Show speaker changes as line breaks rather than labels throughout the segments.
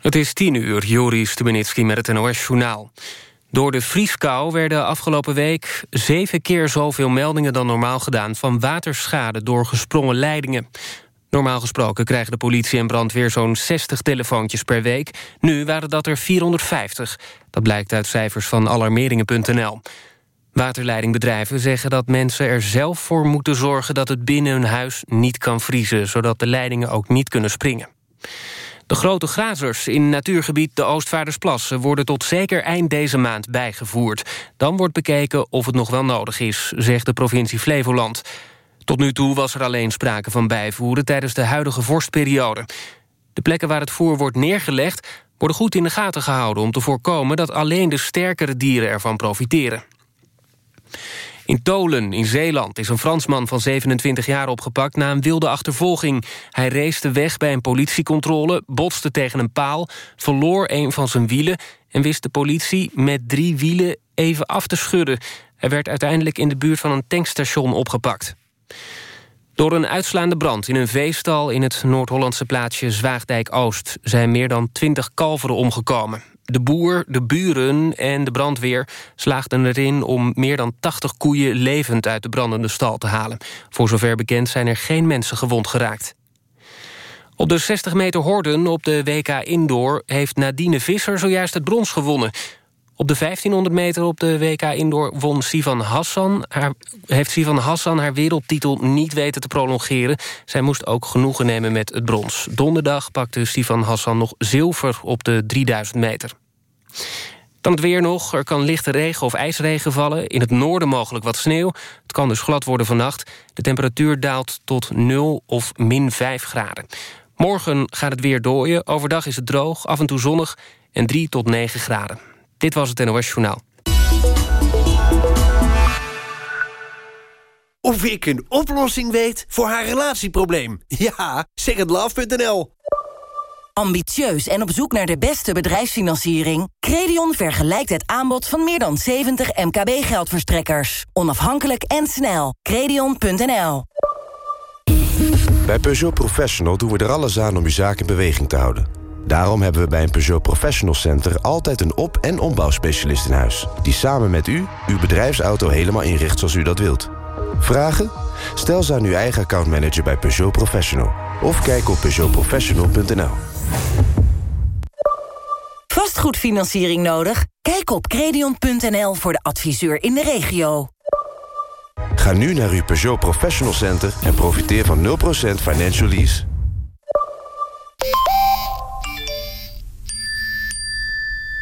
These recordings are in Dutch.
Het is tien uur, Joris Stubenitski met het NOS-journaal. Door de vrieskou werden afgelopen week zeven keer zoveel meldingen dan normaal gedaan... van waterschade door gesprongen leidingen. Normaal gesproken krijgen de politie en brandweer zo'n 60 telefoontjes per week. Nu waren dat er 450. Dat blijkt uit cijfers van alarmeringen.nl. Waterleidingbedrijven zeggen dat mensen er zelf voor moeten zorgen... dat het binnen hun huis niet kan vriezen... zodat de leidingen ook niet kunnen springen. De grote grazers in natuurgebied de Oostvaardersplassen... worden tot zeker eind deze maand bijgevoerd. Dan wordt bekeken of het nog wel nodig is, zegt de provincie Flevoland. Tot nu toe was er alleen sprake van bijvoeren... tijdens de huidige vorstperiode. De plekken waar het voer wordt neergelegd... worden goed in de gaten gehouden om te voorkomen... dat alleen de sterkere dieren ervan profiteren. In Tolen, in Zeeland, is een Fransman van 27 jaar opgepakt... na een wilde achtervolging. Hij race weg bij een politiecontrole, botste tegen een paal... verloor een van zijn wielen en wist de politie met drie wielen even af te schudden. Hij werd uiteindelijk in de buurt van een tankstation opgepakt. Door een uitslaande brand in een veestal in het Noord-Hollandse plaatsje Zwaagdijk-Oost... zijn meer dan twintig kalveren omgekomen. De boer, de buren en de brandweer slaagden erin... om meer dan 80 koeien levend uit de brandende stal te halen. Voor zover bekend zijn er geen mensen gewond geraakt. Op de 60 meter horden op de WK Indoor... heeft Nadine Visser zojuist het brons gewonnen. Op de 1500 meter op de WK Indoor won Sivan Hassan. Haar, heeft Sivan Hassan haar wereldtitel niet weten te prolongeren. Zij moest ook genoegen nemen met het brons. Donderdag pakte Sivan Hassan nog zilver op de 3000 meter. Dan het weer nog. Er kan lichte regen of ijsregen vallen. In het noorden mogelijk wat sneeuw. Het kan dus glad worden vannacht. De temperatuur daalt tot 0 of min 5 graden. Morgen gaat het weer dooien. Overdag is het droog, af en toe zonnig en 3 tot 9 graden. Dit was het NOS Journaal.
Of ik een oplossing weet voor haar relatieprobleem? Ja, secondlove.nl
Ambitieus en op zoek naar de beste bedrijfsfinanciering? Credion vergelijkt het aanbod van meer dan 70 MKB-geldverstrekkers. Onafhankelijk en snel. Credion.nl
Bij Peugeot Professional doen we er alles aan om uw zaak in beweging te houden. Daarom hebben we bij een Peugeot Professional Center altijd een op- en ombouwspecialist in huis... die samen met u uw bedrijfsauto helemaal inricht zoals u dat wilt. Vragen? Stel ze aan uw eigen accountmanager bij Peugeot Professional. Of kijk op peugeotprofessional.nl.
Vastgoedfinanciering nodig? Kijk op credion.nl voor de adviseur in de regio.
Ga nu naar uw Peugeot Professional Center en profiteer van 0% financial lease.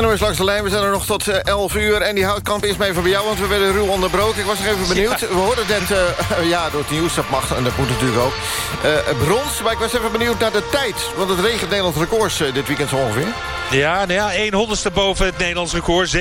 NOS langs de lijn, we zijn er nog tot 11 uur. En die houtkamp is maar even bij jou, want we werden ruw onderbroken. Ik was nog even benieuwd. We hoorden net, uh, ja, door het nieuws, dat mag en dat moet natuurlijk ook. Uh, brons, maar ik was even benieuwd naar de tijd. Want het regent Nederlands records uh, dit weekend zo ongeveer.
Ja, nou ja, 1 honderdste boven het Nederlands record. 7,84.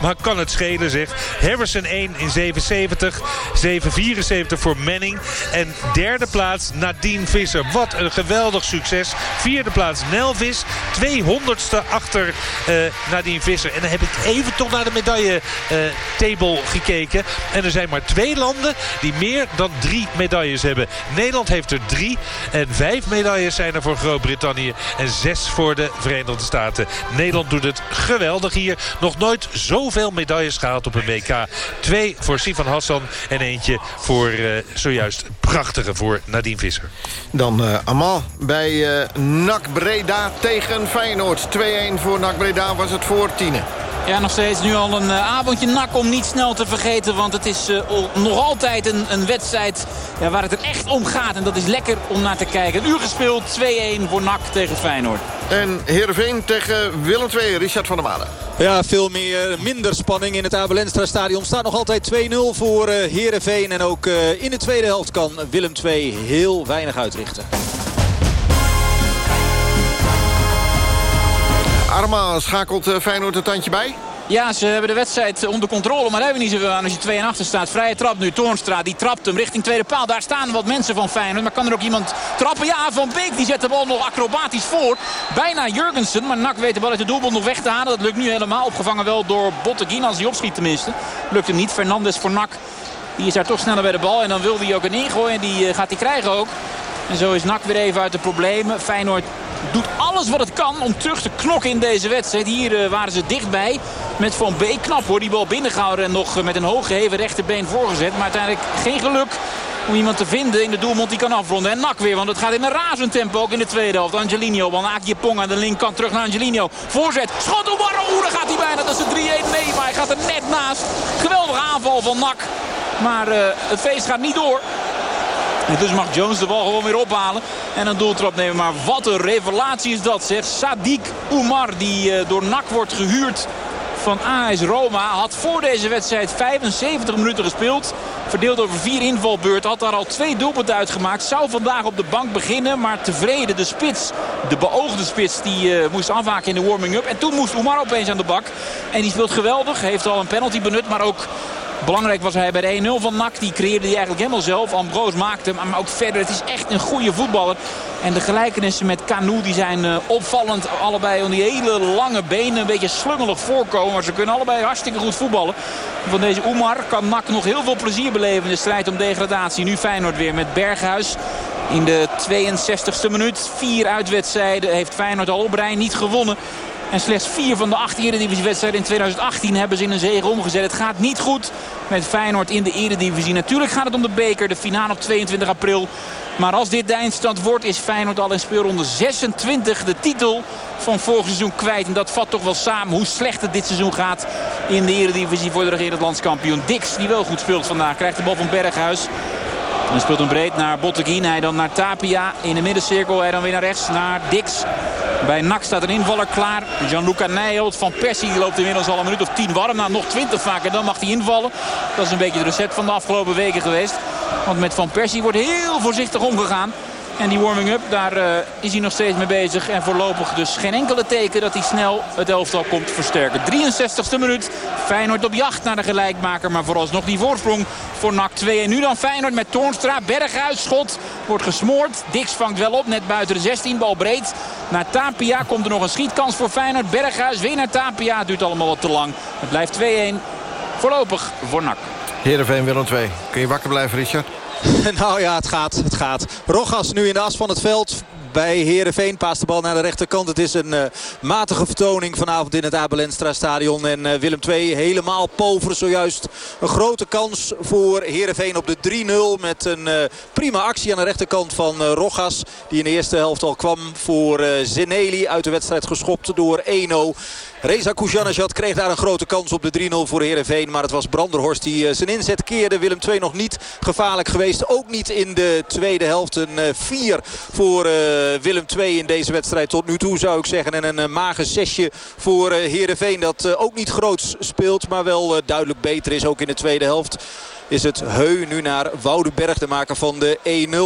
Maar kan het schelen, zeg. Harrison 1 in 7,70. 7,74 voor Manning. En derde plaats Nadine Visser. Wat een geweldig succes. Vierde plaats Nelvis. 200ste achter uh, Nadine Visser. En dan heb ik even toch naar de medaille uh, table gekeken. En er zijn maar twee landen die meer dan drie medailles hebben. Nederland heeft er drie. En vijf medailles zijn er voor Groot-Brittannië. En zes voor de Verenigde Staten. Nederland doet het geweldig hier. Nog nooit zoveel medailles gehaald op een WK. Twee voor Sivan Hassan en eentje voor uh, zojuist prachtige voor Nadine Visser.
Dan uh, Amal bij uh, NAC Breda tegen Feyenoord. 2-1 voor NAC Breda was het voor tienen.
Ja, nog steeds nu al een uh, avondje nak om niet snel te vergeten. Want het is uh, nog altijd een, een wedstrijd ja, waar het er echt om gaat. En dat is lekker om naar te kijken. Een uur gespeeld, 2-1 voor NAC tegen Feyenoord.
En Heerenveen tegen Willem II, Richard van der Malen.
Ja, veel meer, minder spanning in het Abelenstra stadion. Staat nog altijd 2-0 voor uh, Heerenveen. En ook in de tweede helft kan Willem II heel weinig uitrichten.
Arma schakelt Feyenoord een tandje bij?
Ja, ze hebben de wedstrijd onder controle, maar hebben niet zoveel aan als je 2 en achter staat. Vrije trap nu, Toornstra, die trapt hem richting tweede paal. Daar staan wat mensen van Feyenoord, maar kan er ook iemand trappen? Ja, Van Beek die zet de bal nog acrobatisch voor. Bijna Jurgensen, maar Nak weet de bal uit de doelbal nog weg te halen. Dat lukt nu helemaal, opgevangen wel door Botteguin als hij opschiet tenminste. Lukt hem niet, Fernandes voor Nak. Die is daar toch sneller bij de bal en dan wil hij ook een ingooien en die eh, gaat hij krijgen ook. En zo is Nak weer even uit de problemen. Feyenoord doet alles wat het kan om terug te knokken in deze wedstrijd. Hier uh, waren ze dichtbij met Van Beek. Knap hoor, die bal binnengehouden en nog met een hooggeheven rechterbeen voorgezet. Maar uiteindelijk geen geluk om iemand te vinden in de doelmond die kan afronden. En Nak weer, want het gaat in een razend tempo ook in de tweede helft. Angelino, Wanaakje Pong aan de linkerkant terug naar Angelino. Voorzet, schot op Oeh, daar gaat hij bijna. Dat is de 3-1. Nee, maar hij gaat er net naast. Geweldige aanval van Nak. Maar uh, het feest gaat niet door. Dus mag Jones de bal gewoon weer ophalen. En een doeltrap nemen. Maar wat een revelatie is dat zeg. Sadiq Oumar die uh, door NAC wordt gehuurd van AS Roma. Had voor deze wedstrijd 75 minuten gespeeld. Verdeeld over vier invalbeurten. Had daar al twee doelpunten uitgemaakt. Zou vandaag op de bank beginnen. Maar tevreden de spits. De beoogde spits die uh, moest afwaken in de warming-up. En toen moest Oumar opeens aan de bak. En die speelt geweldig. Heeft al een penalty benut. Maar ook Belangrijk was hij bij de 1-0 van NAC. Die creëerde hij eigenlijk helemaal zelf. Ambroos maakte hem. Maar ook verder, het is echt een goede voetballer. En de gelijkenissen met Canu die zijn uh, opvallend. Allebei om die hele lange benen. Een beetje slungelig voorkomen. Maar ze kunnen allebei hartstikke goed voetballen. Van deze Oemar kan NAC nog heel veel plezier beleven in de strijd om degradatie. Nu Feyenoord weer met Berghuis. In de 62e minuut. Vier uitwedstrijden heeft Feyenoord al op rij niet gewonnen. En slechts vier van de acht eredivisiewedstrijden in 2018 hebben ze in een zege omgezet. Het gaat niet goed met Feyenoord in de eredivisie. Natuurlijk gaat het om de beker, de finale op 22 april. Maar als dit de eindstand wordt is Feyenoord al in speelronde 26 de titel van vorig seizoen kwijt. En dat vat toch wel samen hoe slecht het dit seizoen gaat in de eredivisie voor de regerend landskampioen. Dix, die wel goed speelt vandaag, krijgt de bal van Berghuis. En speelt hem breed naar Botteguin. Hij dan naar Tapia in de middencirkel. Hij dan weer naar rechts naar Dix. Bij NAC staat een invaller klaar. Gianluca Nijholt van Persie loopt inmiddels al een minuut of tien warm. Nou, nog twintig vaker. Dan mag hij invallen. Dat is een beetje de recept van de afgelopen weken geweest. Want met Van Persie wordt heel voorzichtig omgegaan. En die warming-up, daar uh, is hij nog steeds mee bezig. En voorlopig dus geen enkele teken dat hij snel het elftal komt versterken. 63ste minuut. Feyenoord op jacht naar de gelijkmaker. Maar vooralsnog die voorsprong voor NAC 2. En nu dan Feyenoord met Toornstra. Berghuis, schot. Wordt gesmoord. Dix vangt wel op. Net buiten de 16. Bal breed. Naar Tapia komt er nog een schietkans voor Feyenoord. Berghuis weer naar Tapia. Duurt allemaal wat te lang. Het blijft 2-1. Voorlopig voor NAC.
Heerenveen Willem 2. Kun je wakker blijven Richard?
nou ja, het gaat. Het gaat. Rogas nu in de as van het veld bij Herenveen. Paast de bal naar de rechterkant. Het is een uh, matige vertoning vanavond in het Abelenstra stadion. En uh, Willem II helemaal pover. Zojuist een grote kans voor Herenveen op de 3-0. Met een uh, prima actie aan de rechterkant van Rogas. Die in de eerste helft al kwam voor Zeneli. Uit de wedstrijd geschopt door Eno. Reza Kujanajad kreeg daar een grote kans op de 3-0 voor Herenveen. Maar het was Branderhorst die zijn inzet keerde. Willem II nog niet gevaarlijk geweest. Ook niet in de tweede helft. Een 4 voor Willem II in deze wedstrijd tot nu toe zou ik zeggen. En een mager zesje voor Herenveen dat ook niet groot speelt. Maar wel duidelijk beter is ook in de tweede helft is het Heu nu naar Woudenberg. De maker van de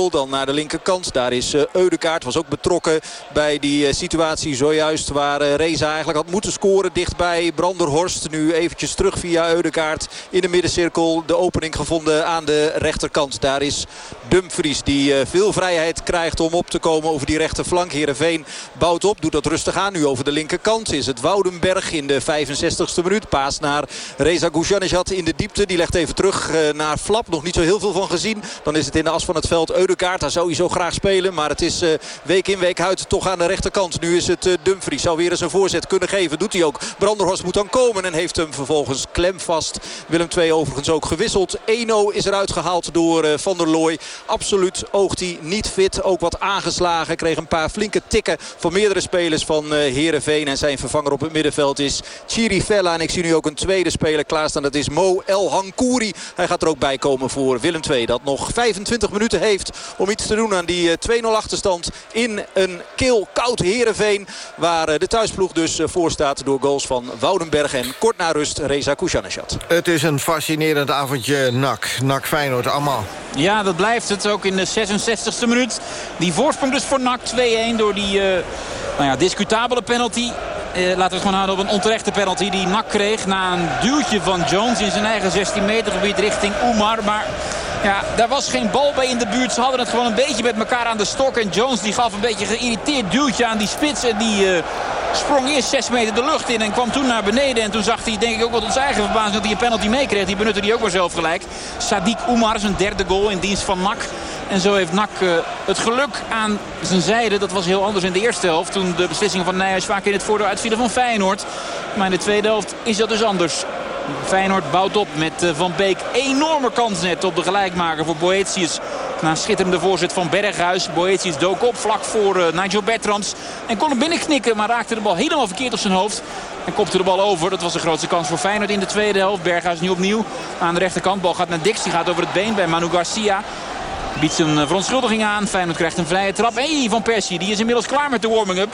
1-0. Dan naar de linkerkant. Daar is uh, Eudekaart. Was ook betrokken bij die uh, situatie zojuist. Waar uh, Reza eigenlijk had moeten scoren. Dichtbij Branderhorst. Nu eventjes terug via Eudekaart. In de middencirkel de opening gevonden aan de rechterkant. Daar is Dumfries die veel vrijheid krijgt om op te komen over die rechterflank. Heerenveen bouwt op. Doet dat rustig aan. Nu over de linkerkant is het Woudenberg in de 65ste minuut. Paas naar Reza Gujanejad in de diepte. Die legt even terug naar Flap. Nog niet zo heel veel van gezien. Dan is het in de as van het veld Eudekaart. Daar zou hij zo graag spelen. Maar het is uh, week in week uit toch aan de rechterkant. Nu is het uh, Dumfries. Zou weer eens een voorzet kunnen geven. Doet hij ook. Branderhorst moet dan komen. En heeft hem vervolgens klem vast. Willem II overigens ook gewisseld. Eno is eruit gehaald door Van der Looy. Absoluut oogt hij niet fit. Ook wat aangeslagen. Kreeg een paar flinke tikken van meerdere spelers van Herenveen. En zijn vervanger op het middenveld is Chiri Vella. En ik zie nu ook een tweede speler klaarstaan. Dat is Mo El Hankouri. Hij gaat er ook bij komen voor Willem II. Dat nog 25 minuten heeft om iets te doen aan die 2-0 eh, achterstand in een keel koud Herenveen. Waar eh, de thuisploeg dus eh, voor staat door goals van Woudenberg en kort na rust Reza Kujanechat.
Het is een fascinerend avondje NAC. NAC Feyenoord allemaal.
Ja, dat blijft het ook in de 66e minuut. Die voorsprong dus voor NAC 2-1 door die uh, nou ja, discutabele penalty laten we het gewoon houden op een onterechte penalty die Nak kreeg. Na een duwtje van Jones in zijn eigen 16 meter gebied richting Oemar. Maar ja, daar was geen bal bij in de buurt. Ze hadden het gewoon een beetje met elkaar aan de stok. En Jones die gaf een beetje geïrriteerd duwtje aan die spits. En die uh, sprong eerst 6 meter de lucht in en kwam toen naar beneden. En toen zag hij denk ik ook wat ons eigen verbazing dat hij een penalty meekreeg. Die benutte hij ook maar zelf gelijk. Sadiq Oumar, zijn derde goal in dienst van Nak. En zo heeft Nak uh, het geluk aan zijn zijde. Dat was heel anders in de eerste helft. Toen de beslissingen van Nijhuis vaak in het voordeel uitvielen van Feyenoord. Maar in de tweede helft is dat dus anders. Feyenoord bouwt op met uh, Van Beek. Enorme kans net op de gelijkmaker voor Boetius. Na schitterende voorzet van Berghuis. Boetius dook op vlak voor uh, Nigel Bertrands. En kon hem binnenknikken, maar raakte de bal helemaal verkeerd op zijn hoofd. En kopte de bal over. Dat was de grootste kans voor Feyenoord in de tweede helft. Berghuis nu opnieuw aan de rechterkant. Bal gaat naar Dix. Die gaat over het been bij Manu Garcia. Biedt zijn verontschuldiging aan. Feyenoord krijgt een vrije trap. Hey, Van Persie, die is inmiddels klaar met de warming-up.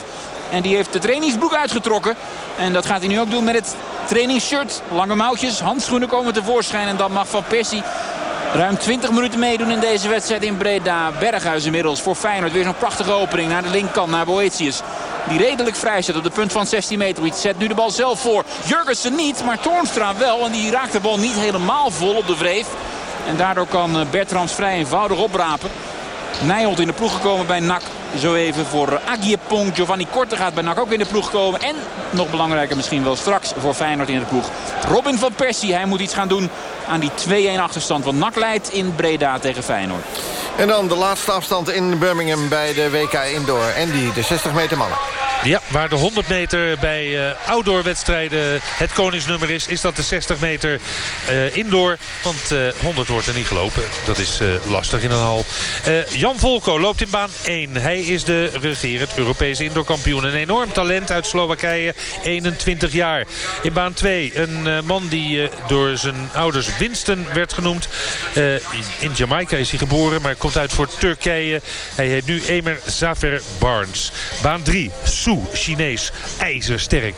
En die heeft de trainingsbroek uitgetrokken. En dat gaat hij nu ook doen met het trainingsshirt. Lange mouwtjes, handschoenen komen tevoorschijn. En dan mag Van Persie ruim 20 minuten meedoen in deze wedstrijd in Breda. Berghuis inmiddels voor Feyenoord. Weer zo'n prachtige opening naar de linkerkant, naar Boetius. Die redelijk vrij zit op de punt van 16 meter. Zet nu de bal zelf voor. Jurgensen niet, maar Toornstra wel. En die raakt de bal niet helemaal vol op de vreef. En daardoor kan Bertrands vrij eenvoudig oprapen. Nijholt in de ploeg gekomen bij NAC. Zo even voor Agiepong. Giovanni Korte gaat bij NAC ook in de ploeg komen. En nog belangrijker misschien wel straks voor Feyenoord in de ploeg. Robin van Persie, hij moet iets gaan doen aan die 2-1 achterstand. van NAC leidt in Breda tegen Feyenoord.
En dan de laatste afstand in Birmingham bij de WK Indoor. Die de 60 meter mannen.
Ja, waar de 100 meter bij uh, outdoor wedstrijden het koningsnummer is... is dat de 60 meter uh, indoor. Want uh, 100 wordt er niet gelopen. Dat is lastig in een hal. Jan Volko loopt in baan 1. Hij is de regerend Europese indoorkampioen. Een enorm talent uit Slowakije. 21 jaar. In baan 2 een man die door zijn ouders Winston werd genoemd. in Jamaica is hij geboren, maar komt uit voor Turkije. Hij heet nu Emer Zafer Barnes. Baan 3, Chinees, ijzersterk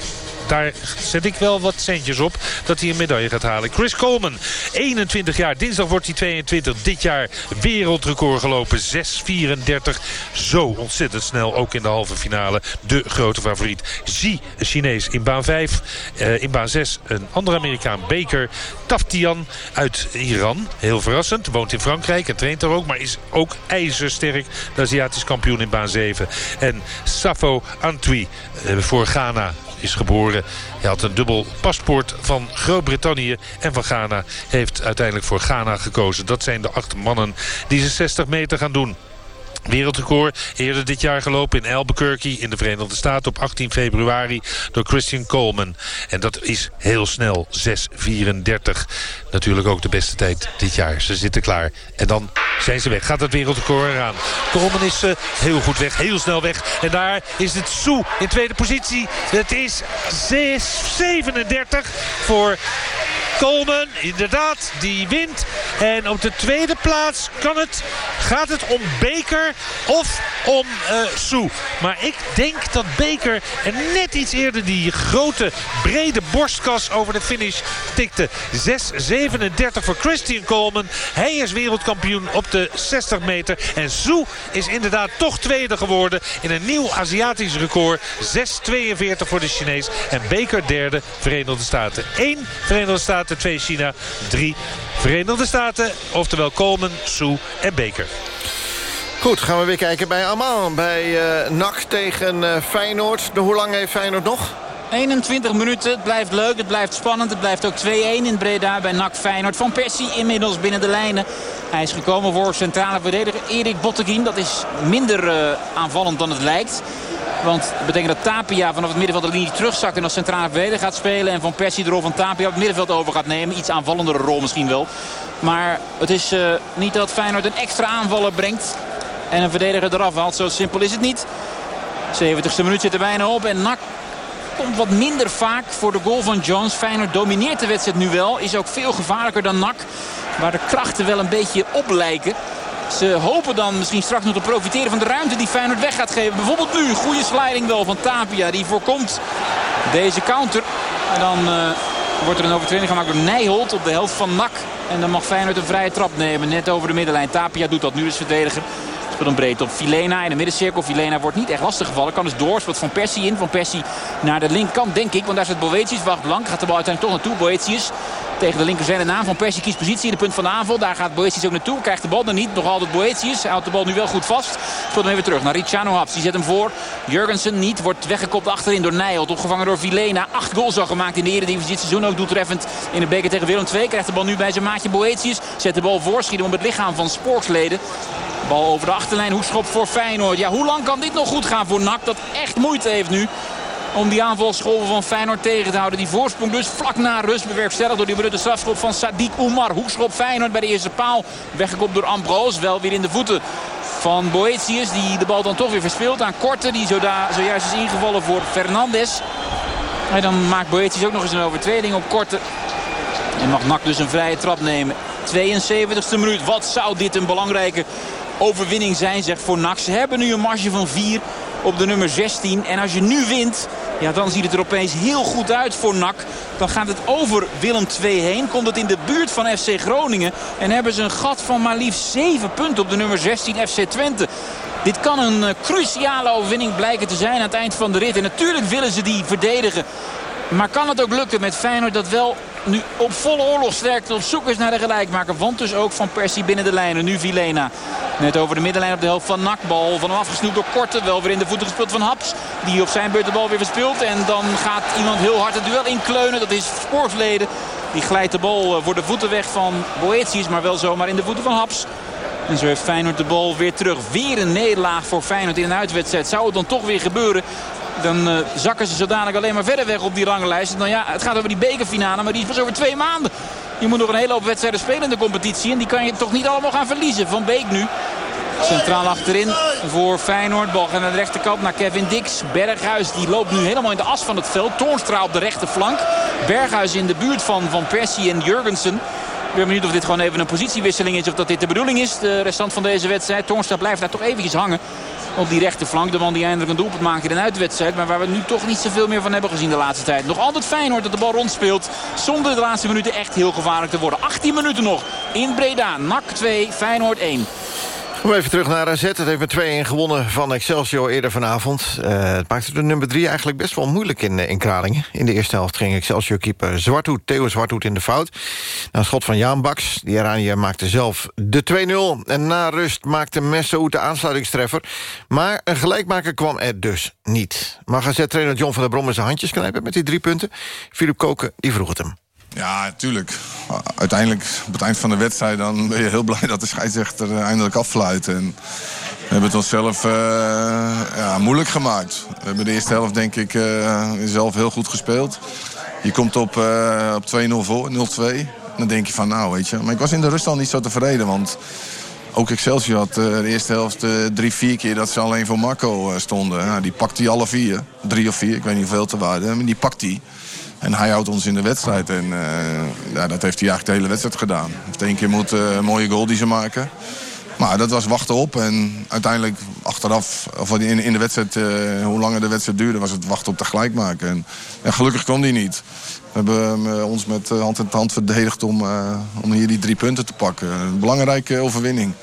daar zet ik wel wat centjes op dat hij een medaille gaat halen. Chris Coleman, 21 jaar. Dinsdag wordt hij 22. Dit jaar wereldrecord gelopen. 6.34. Zo ontzettend snel. Ook in de halve finale. De grote favoriet. Xi, Chinees in baan 5. Uh, in baan 6 een andere Amerikaan. Baker. Taftian uit Iran. Heel verrassend. Woont in Frankrijk en traint er ook. Maar is ook ijzersterk. De Aziatisch kampioen in baan 7. En Safo Antwi uh, voor Ghana is geboren. Hij had een dubbel paspoort van Groot-Brittannië en van Ghana. Heeft uiteindelijk voor Ghana gekozen. Dat zijn de acht mannen die ze 60 meter gaan doen. Wereldrecord eerder dit jaar gelopen in Albuquerque in de Verenigde Staten op 18 februari door Christian Coleman. En dat is heel snel, 6.34. Natuurlijk ook de beste tijd dit jaar. Ze zitten klaar en dan zijn ze weg. Gaat het wereldrecord eraan. Coleman is uh, heel goed weg, heel snel weg. En daar is het Soe in tweede positie. Het is 6.37 voor Coleman, inderdaad, die wint. En op de tweede plaats kan het, gaat het om Beker of om uh. Maar ik denk dat Beker er net iets eerder die grote, brede borstkas over de finish tikte. 6.37 voor Christian Coleman. Hij is wereldkampioen op de 60 meter. En Soe is inderdaad toch tweede geworden in een nieuw Aziatisch record. 6.42 voor de Chinees. En Beker derde, Verenigde Staten. 1 Verenigde Staten, 2 China, 3 Verenigde Staten. Oftewel Coleman, Soe en Beker.
Goed, gaan we weer kijken bij Amal. Bij uh, tegen uh, Feyenoord. Hoe lang heeft Feyenoord nog?
21 minuten. Het blijft leuk, het blijft spannend. Het blijft ook 2-1 in Breda bij NAC Feyenoord. Van Persie inmiddels binnen de lijnen. Hij is gekomen voor centrale verdediger Erik Botteguin. Dat is minder uh, aanvallend dan het lijkt. Want dat betekent dat Tapia vanaf het middenveld de linie terugzakt en als centrale verdediger gaat spelen. En Van Persie de rol van Tapia op het middenveld over gaat nemen. Iets aanvallendere rol misschien wel. Maar het is uh, niet dat Feyenoord een extra aanvaller brengt. En een verdediger eraf haalt. Zo simpel is het niet. 70ste minuut zit er bijna op. En Nak komt wat minder vaak voor de goal van Jones. Feyenoord domineert de wedstrijd nu wel. Is ook veel gevaarlijker dan Nak. Waar de krachten wel een beetje op lijken. Ze hopen dan misschien straks nog te profiteren van de ruimte die Feyenoord weg gaat geven. Bijvoorbeeld nu, goede sliding wel van Tapia. Die voorkomt deze counter. En dan uh, wordt er een overtreding gemaakt door Nijholt op de helft van Nak. En dan mag Feyenoord een vrije trap nemen. Net over de middenlijn. Tapia doet dat nu als verdediger. Speelt een breed op Filena in de middencirkel. Filena wordt niet echt lastig gevallen. Kan dus door. Speelt Van Persie in. Van Persie naar de linkerkant denk ik. Want daar zit Boetius. Wacht lang. Gaat de bal uiteindelijk toch naartoe. Boetius tegen de linkerzijde naam. Van Persie kiest positie in de punt van de aanval. Daar gaat Boetius ook naartoe. Krijgt de bal dan niet. Nog altijd Boetius. Houdt de bal nu wel goed vast. Speelt hem even terug naar Ricciano Haps. Die zet hem voor. Jurgensen niet. Wordt weggekopt achterin door Nijholt. Opgevangen door Vilena. Acht goals al gemaakt in de Eredivisie dit seizoen. Ook doeltreffend in de beker tegen Willem II. Krijgt de bal nu bij zijn maatje Boetius. Zet de bal voor. Schiet op het lichaam van Sporksleden. Bal over de achterlijn. Hoekschop voor Feyenoord. Ja, hoe lang kan dit nog goed gaan voor NAC? Dat echt moeite heeft nu om die aanvalsgolven van Feyenoord tegen te houden. Die voorsprong dus vlak na rust bewerkstelligd door die berutte strafschop van Sadiq Oumar. Hoekschop Feyenoord bij de eerste paal. Weggekopt door Ambroos. Wel weer in de voeten van Boetius. Die de bal dan toch weer verspeelt aan Korte. Die zojuist is ingevallen voor Fernandes. En dan maakt Boetius ook nog eens een overtreding op Korte. En mag Nak dus een vrije trap nemen. 72e minuut. Wat zou dit een belangrijke overwinning zijn, zegt voor NAC. Ze hebben nu een marge van 4 op de nummer 16. En als je nu wint, ja, dan ziet het er opeens heel goed uit voor NAC. Dan gaat het over Willem 2 heen. Komt het in de buurt van FC Groningen. En hebben ze een gat van maar liefst 7 punten op de nummer 16 FC Twente. Dit kan een uh, cruciale overwinning blijken te zijn aan het eind van de rit. En natuurlijk willen ze die verdedigen. Maar kan het ook lukken met Feyenoord dat wel nu op volle oorlogsterkte op zoek is naar de gelijkmaker. Want dus ook Van Persie binnen de lijnen. Nu Vilena. Net over de middenlijn op de helft van Nakbal. Van hem afgesnoept door Korte. Wel weer in de voeten gespeeld van Haps. Die op zijn beurt de bal weer verspeelt. En dan gaat iemand heel hard het duel inkleunen. Dat is Sportsleden. Die glijdt de bal voor de voeten weg van Boetius. Maar wel zomaar in de voeten van Haps. En zo heeft Feyenoord de bal weer terug. Weer een nederlaag voor Feyenoord in een uitwedstrijd. Zou het dan toch weer gebeuren? Dan uh, zakken ze zodanig alleen maar verder weg op die ranglijst. Dan ja, het gaat over die bekerfinale, maar die is pas over twee maanden. Je moet nog een hele hoop wedstrijden spelen in de competitie. En die kan je toch niet allemaal gaan verliezen. Van Beek nu. Centraal achterin voor Feyenoord. Bal gaat naar de rechterkant naar Kevin Dix. Berghuis die loopt nu helemaal in de as van het veld. Toornstra op de rechterflank. Berghuis in de buurt van Van Persie en Jurgensen. Ik ben benieuwd of dit gewoon even een positiewisseling is. Of dat dit de bedoeling is. De restant van deze wedstrijd. Toornstra blijft daar toch eventjes hangen op die rechterflank. De man die eindelijk een doelpunt maakt in een uitwedstrijd. Maar waar we nu toch niet zoveel meer van hebben gezien de laatste tijd. Nog altijd Feyenoord dat de bal rondspeelt. Zonder de laatste minuten echt heel gevaarlijk te worden. 18 minuten nog in Breda. NAC 2, Feyenoord 1.
Kom even terug naar AZ. Het heeft met 2-1 gewonnen van Excelsior eerder vanavond. Uh, het maakte de nummer 3 eigenlijk best wel moeilijk in, in Kralingen. In de eerste helft ging Excelsior-keeper Zwarthoed, Theo Zwarthoed in de fout. Na een schot van Jan Baks. Die Oranje maakte zelf de 2-0. En na rust maakte Messehoed de aansluitingstreffer. Maar een gelijkmaker kwam er dus niet. Mag AZ-trainer John van der Brom zijn handjes knijpen met die drie punten? Filip Koken, die vroeg het hem.
Ja, natuurlijk. Uiteindelijk, op het eind van de wedstrijd... dan ben je heel blij dat de scheidsrechter eh, eindelijk afluit. En we hebben het onszelf uh, ja, moeilijk gemaakt. We hebben de eerste helft, denk ik, uh, zelf heel goed gespeeld. Je komt op, op 2-0 voor, 0-2. Dan denk je van, nou, weet je... Maar ik was in de rust al niet zo tevreden, want... Ook Excelsior had de eerste helft drie, vier keer dat ze alleen voor Marco stonden. Nou, die pakt hij alle vier. Drie of vier, ik weet niet hoeveel te waarde. Maar die pakt hij. En hij houdt ons in de wedstrijd. En uh, ja, dat heeft hij eigenlijk de hele wedstrijd gedaan. Hij heeft één keer moeten uh, een mooie goal die ze maken. Maar dat was wachten op. En uiteindelijk achteraf, of in, in de wedstrijd, uh, hoe langer de wedstrijd duurde, was het wachten op tegelijk maken. En gelukkig kwam die niet. We hebben ons met hand in hand verdedigd om, om hier die drie punten te pakken. Een belangrijke overwinning.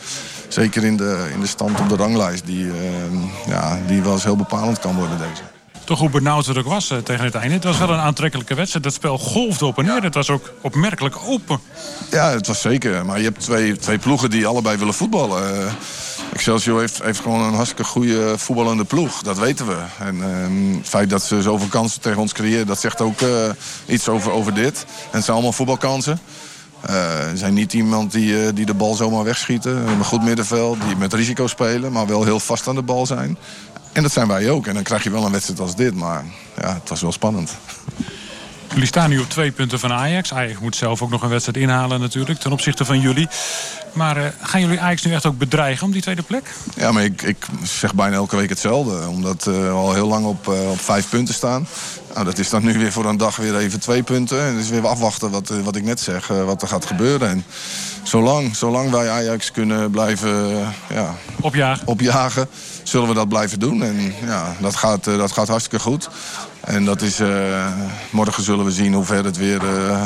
Zeker in de, in de stand op de ranglijst, die, ja, die wel eens heel bepalend kan worden deze
toch hoe benauwd het ook was uh, tegen het einde. Het was wel een aantrekkelijke wedstrijd. Dat spel golfde op en neer. Het was ook opmerkelijk open.
Ja, het was zeker. Maar je hebt twee, twee ploegen die allebei willen voetballen. Uh, Excelsior heeft, heeft gewoon een hartstikke goede voetballende ploeg. Dat weten we. En uh, het feit dat ze zoveel kansen tegen ons creëren... dat zegt ook iets over, over dit. En het zijn allemaal voetbalkansen. Ze zijn niet iemand die, die de bal zomaar wegschieten. We hebben een goed middenveld, die met risico spelen... maar wel heel vast aan de bal zijn. En dat zijn wij ook. En dan krijg je wel een wedstrijd als dit. Maar ja, het was wel spannend.
Jullie staan nu op twee punten van Ajax. Ajax moet zelf ook nog een wedstrijd inhalen natuurlijk. Ten opzichte van jullie. Maar uh, gaan jullie Ajax nu echt ook bedreigen om die tweede plek?
Ja, maar ik, ik zeg bijna elke week hetzelfde. Omdat uh, we al heel lang op, uh, op vijf punten staan. Nou, dat is dan nu weer voor een dag weer even twee punten. En dus weer afwachten wat, wat ik net zeg, wat er gaat gebeuren. En zolang, zolang wij Ajax kunnen blijven ja,
opjagen.
opjagen zullen we dat blijven doen. En ja, dat gaat, dat gaat hartstikke goed. En dat is, morgen zullen we zien hoe ver het weer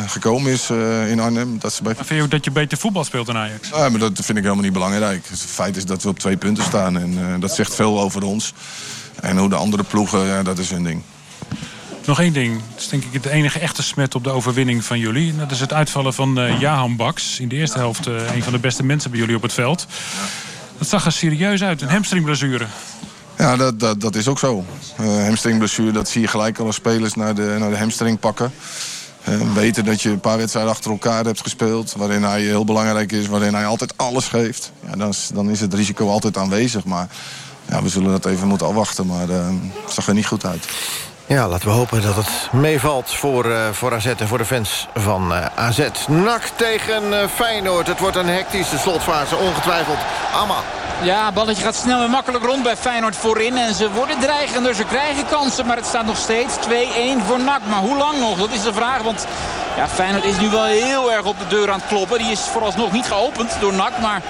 gekomen is in Arnhem. Dat ze bij...
vind je ook dat je beter voetbal speelt in Ajax?
Ja, maar dat vind ik helemaal niet belangrijk. Het feit is dat we op twee punten staan. En dat zegt veel over ons. En hoe de andere ploegen, ja, dat is hun ding.
Nog één ding. Dat is denk ik het enige echte smet op de overwinning van jullie. Dat is het uitvallen van Jahan Baks. In de eerste helft een van de beste mensen bij jullie op het veld. Dat zag er serieus uit. Een hamstringblessure.
Ja, dat, dat, dat is ook zo. Uh, hamstringblessure, dat zie je gelijk al als spelers naar de, naar de hamstring pakken. Uh, weten dat je een paar wedstrijden achter elkaar hebt gespeeld... waarin hij heel belangrijk is, waarin hij altijd alles geeft. Ja, dan, is, dan is het risico altijd aanwezig. Maar ja, we zullen dat even moeten afwachten. Maar het zag er niet goed uit.
Ja, laten we hopen dat het meevalt voor, uh, voor AZ en voor de fans van uh, AZ. NAC tegen uh, Feyenoord. Het wordt een hectische slotfase, ongetwijfeld. Amma.
Ja, balletje gaat snel en makkelijk rond bij Feyenoord voorin. En ze worden dreigender, ze krijgen kansen. Maar het staat nog steeds 2-1 voor NAC. Maar hoe lang nog? Dat is de vraag. Want ja, Feyenoord is nu wel heel erg op de deur aan het kloppen. Die is vooralsnog niet geopend door NAC. Maar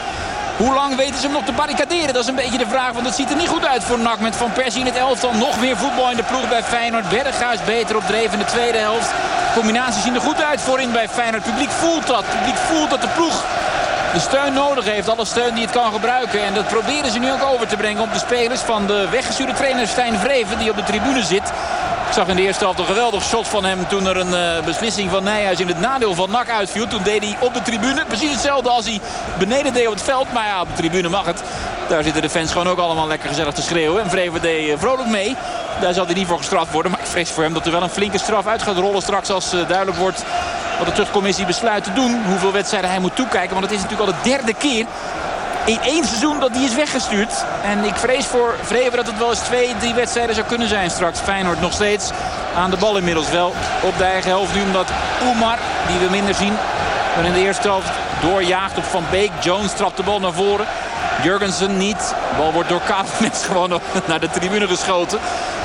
hoe lang weten ze hem nog te barricaderen? Dat is een beetje de vraag, want het ziet er niet goed uit voor NAC. Met Van Persie in het elftal. Nog meer voetbal in de ploeg bij Feyenoord. Berghuis beter op dreef in de tweede helft. Combinaties zien er goed uit voorin bij Feyenoord. Het publiek voelt dat. Het publiek voelt dat de ploeg de steun nodig heeft. Alle steun die het kan gebruiken. En dat proberen ze nu ook over te brengen op de spelers van de weggestuurde trainer Stijn Vreven. Die op de tribune zit. Ik zag in de eerste helft een geweldig shot van hem toen er een uh, beslissing van Nijhuis in het nadeel van NAC uitviel. Toen deed hij op de tribune precies hetzelfde als hij beneden deed op het veld. Maar ja, op de tribune mag het. Daar zitten de fans gewoon ook allemaal lekker gezellig te schreeuwen. En Vreven deed uh, vrolijk mee. Daar zal hij niet voor gestraft worden. Maar ik vrees voor hem dat er wel een flinke straf uit gaat rollen straks als uh, duidelijk wordt wat de terugcommissie besluit te doen. Hoeveel wedstrijden hij moet toekijken. Want het is natuurlijk al de derde keer in één seizoen dat die is weggestuurd. En ik vrees voor Vreven dat het wel eens twee, drie wedstrijden zou kunnen zijn straks. Feyenoord nog steeds aan de bal inmiddels wel op de eigen helft nu. Omdat Oemar, die we minder zien, dan in de eerste helft doorjaagt op Van Beek. Jones trapt de bal naar voren. Jurgensen niet. De bal wordt door Kavenmets gewoon naar de tribune geschoten.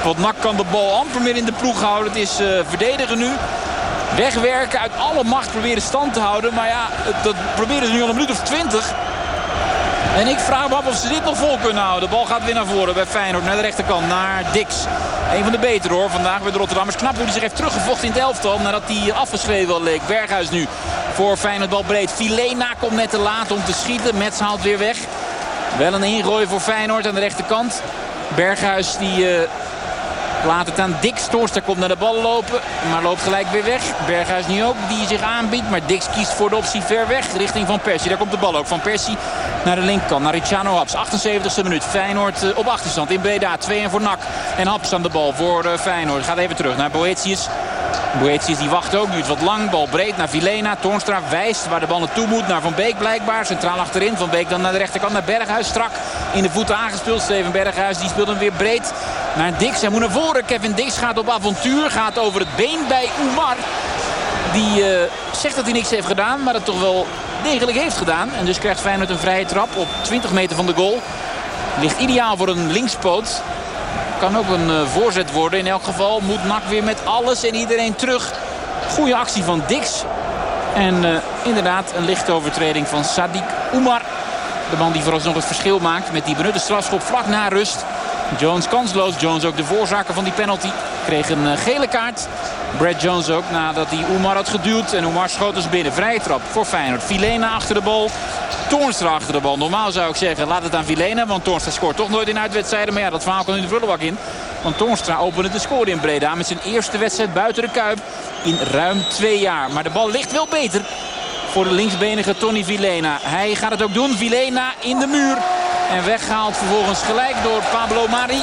Want Nak kan de bal amper meer in de ploeg houden. Het is uh, verdedigen nu. Wegwerken, uit alle macht proberen stand te houden. Maar ja, dat proberen ze nu al een minuut of twintig. En ik vraag me af of ze dit nog vol kunnen houden. De bal gaat weer naar voren bij Feyenoord. Naar de rechterkant, naar Dix. Een van de betere hoor, vandaag bij de Rotterdammers. Knap hoe hij zich heeft teruggevochten in het elftal. Nadat hij afgeschreven leek. Berghuis nu voor Feyenoord bal breed. Filena komt net te laat om te schieten. Mets haalt weer weg. Wel een ingooi voor Feyenoord aan de rechterkant. Berghuis die uh, Laat het aan Dix. Toorster komt naar de bal lopen. Maar loopt gelijk weer weg. Berghuis nu ook. Die zich aanbiedt. Maar Dix kiest voor de optie ver weg. Richting Van Persie. Daar komt de bal ook. Van Persie naar de linkerkant. Naar Ricciano Haps. 78e minuut. Feyenoord op achterstand in Breda. 2-1 voor Nak. En Haps aan de bal voor Feyenoord. Gaat even terug naar Boetius. Boetius die wacht ook. Nu het wat lang. Bal breed naar Vilena. Toornstra wijst waar de bal naartoe moet. Naar Van Beek blijkbaar. Centraal achterin. Van Beek dan naar de rechterkant. Naar Berghuis. Strak in de voeten aangespeeld. Steven Berghuis die speelt hem weer breed naar Dix. Hij moet naar voren. Kevin Dix gaat op avontuur. Gaat over het been bij Oumar. Die uh, zegt dat hij niks heeft gedaan. Maar dat toch wel degelijk heeft gedaan. En dus krijgt Feyenoord een vrije trap op 20 meter van de goal. Ligt ideaal voor een linkspoot. Kan ook een uh, voorzet worden. In elk geval moet Nak weer met alles en iedereen terug. Goede actie van Dix. En uh, inderdaad een lichte overtreding van Sadiq Oumar. De man die vooralsnog het verschil maakt met die benutte strafschop vlak na rust. Jones kansloos. Jones ook de voorzaker van die penalty. Kreeg een uh, gele kaart. Brad Jones ook nadat hij Oumar had geduwd. En Oumar schoot dus binnen. Vrije trap voor Feyenoord. Filena achter de bal. Toornstra achter de bal. Normaal zou ik zeggen laat het aan Vilena. Want Toornstra scoort toch nooit in uitwedstrijden. Maar ja, dat verhaal kan nu de prullenbak in. Want Toornstra opende de score in Breda. Met zijn eerste wedstrijd buiten de Kuip. In ruim twee jaar. Maar de bal ligt wel beter voor de linksbenige Tony Vilena. Hij gaat het ook doen. Vilena in de muur. En weggehaald vervolgens gelijk door Pablo Mari.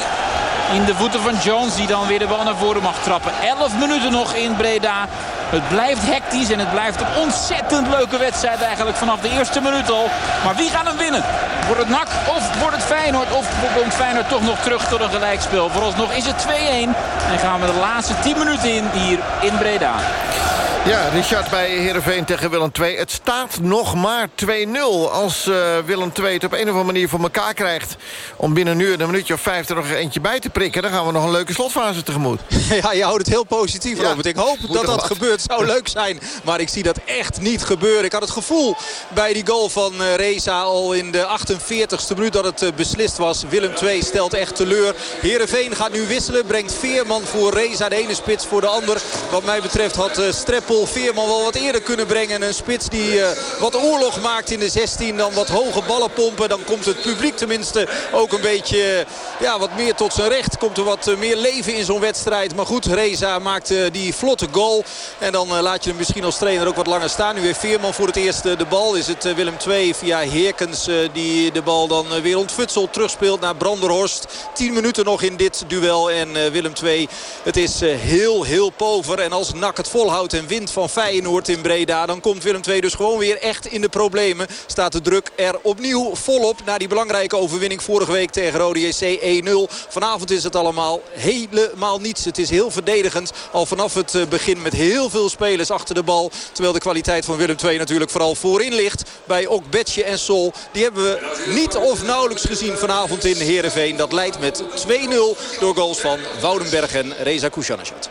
In de voeten van Jones die dan weer de bal naar voren mag trappen. 11 minuten nog in Breda. Het blijft hectisch en het blijft een ontzettend leuke wedstrijd eigenlijk vanaf de eerste minuut al. Maar wie gaat hem winnen? Wordt het NAC of wordt het Feyenoord? Of komt Feyenoord toch nog terug tot een gelijkspel? Vooralsnog is het 2-1 en gaan we de laatste 10 minuten in hier in Breda.
Ja, Richard bij Heerenveen tegen Willem II. Het staat nog maar 2-0. Als uh, Willem II het op een of andere manier voor elkaar krijgt... om binnen nu een minuutje of vijf er nog eentje bij te prikken... dan gaan we nog een leuke slotfase tegemoet.
Ja, je houdt het heel positief, ja, Robert. Ik hoop dat dat gebeurt. Zou leuk zijn. Maar ik zie dat echt niet gebeuren. Ik had het gevoel bij die goal van uh, Reza al in de 48ste minuut... dat het uh, beslist was. Willem II stelt echt teleur. Heerenveen gaat nu wisselen. Brengt Veerman voor Reza. De ene spits voor de ander. Wat mij betreft had Streppel Veerman wel wat eerder kunnen brengen. En een spits die uh, wat oorlog maakt in de 16. Dan wat hoge ballen pompen. Dan komt het publiek tenminste ook een beetje ja, wat meer tot zijn recht. Komt er wat uh, meer leven in zo'n wedstrijd. Maar goed, Reza maakt die vlotte goal. En dan laat je hem misschien als trainer ook wat langer staan. Nu heeft Veerman voor het eerst de bal. Is het Willem II via Heerkens die de bal dan weer ontfutselt. Terugspeelt naar Branderhorst. 10 minuten nog in dit duel. En Willem II, het is heel, heel pover. En als Nak het volhoudt en wint van Feyenoord in Breda. Dan komt Willem II dus gewoon weer echt in de problemen. Staat de druk er opnieuw volop na die belangrijke overwinning vorige week tegen Rode JC 1-0. Vanavond is het allemaal helemaal niets. Het is heel verdedigend. Al vanaf het eh, begin met heel veel spelers achter de bal. Terwijl de kwaliteit van Willem II natuurlijk vooral voorin ligt. Bij Okbetje en Sol. Die hebben we niet of nauwelijks gezien vanavond in Heerenveen. Dat leidt met 2-0 door goals van Woudenberg en Reza Kushanashat.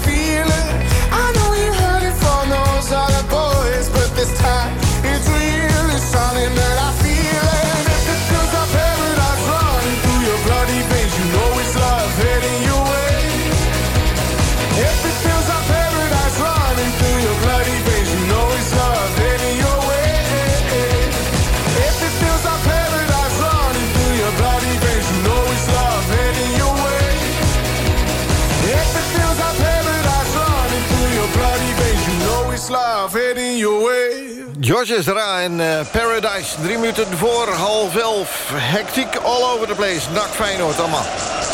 George Ezra en uh, Paradise. Drie minuten voor half elf. Hectiek all over the place. Nak Feyenoord allemaal.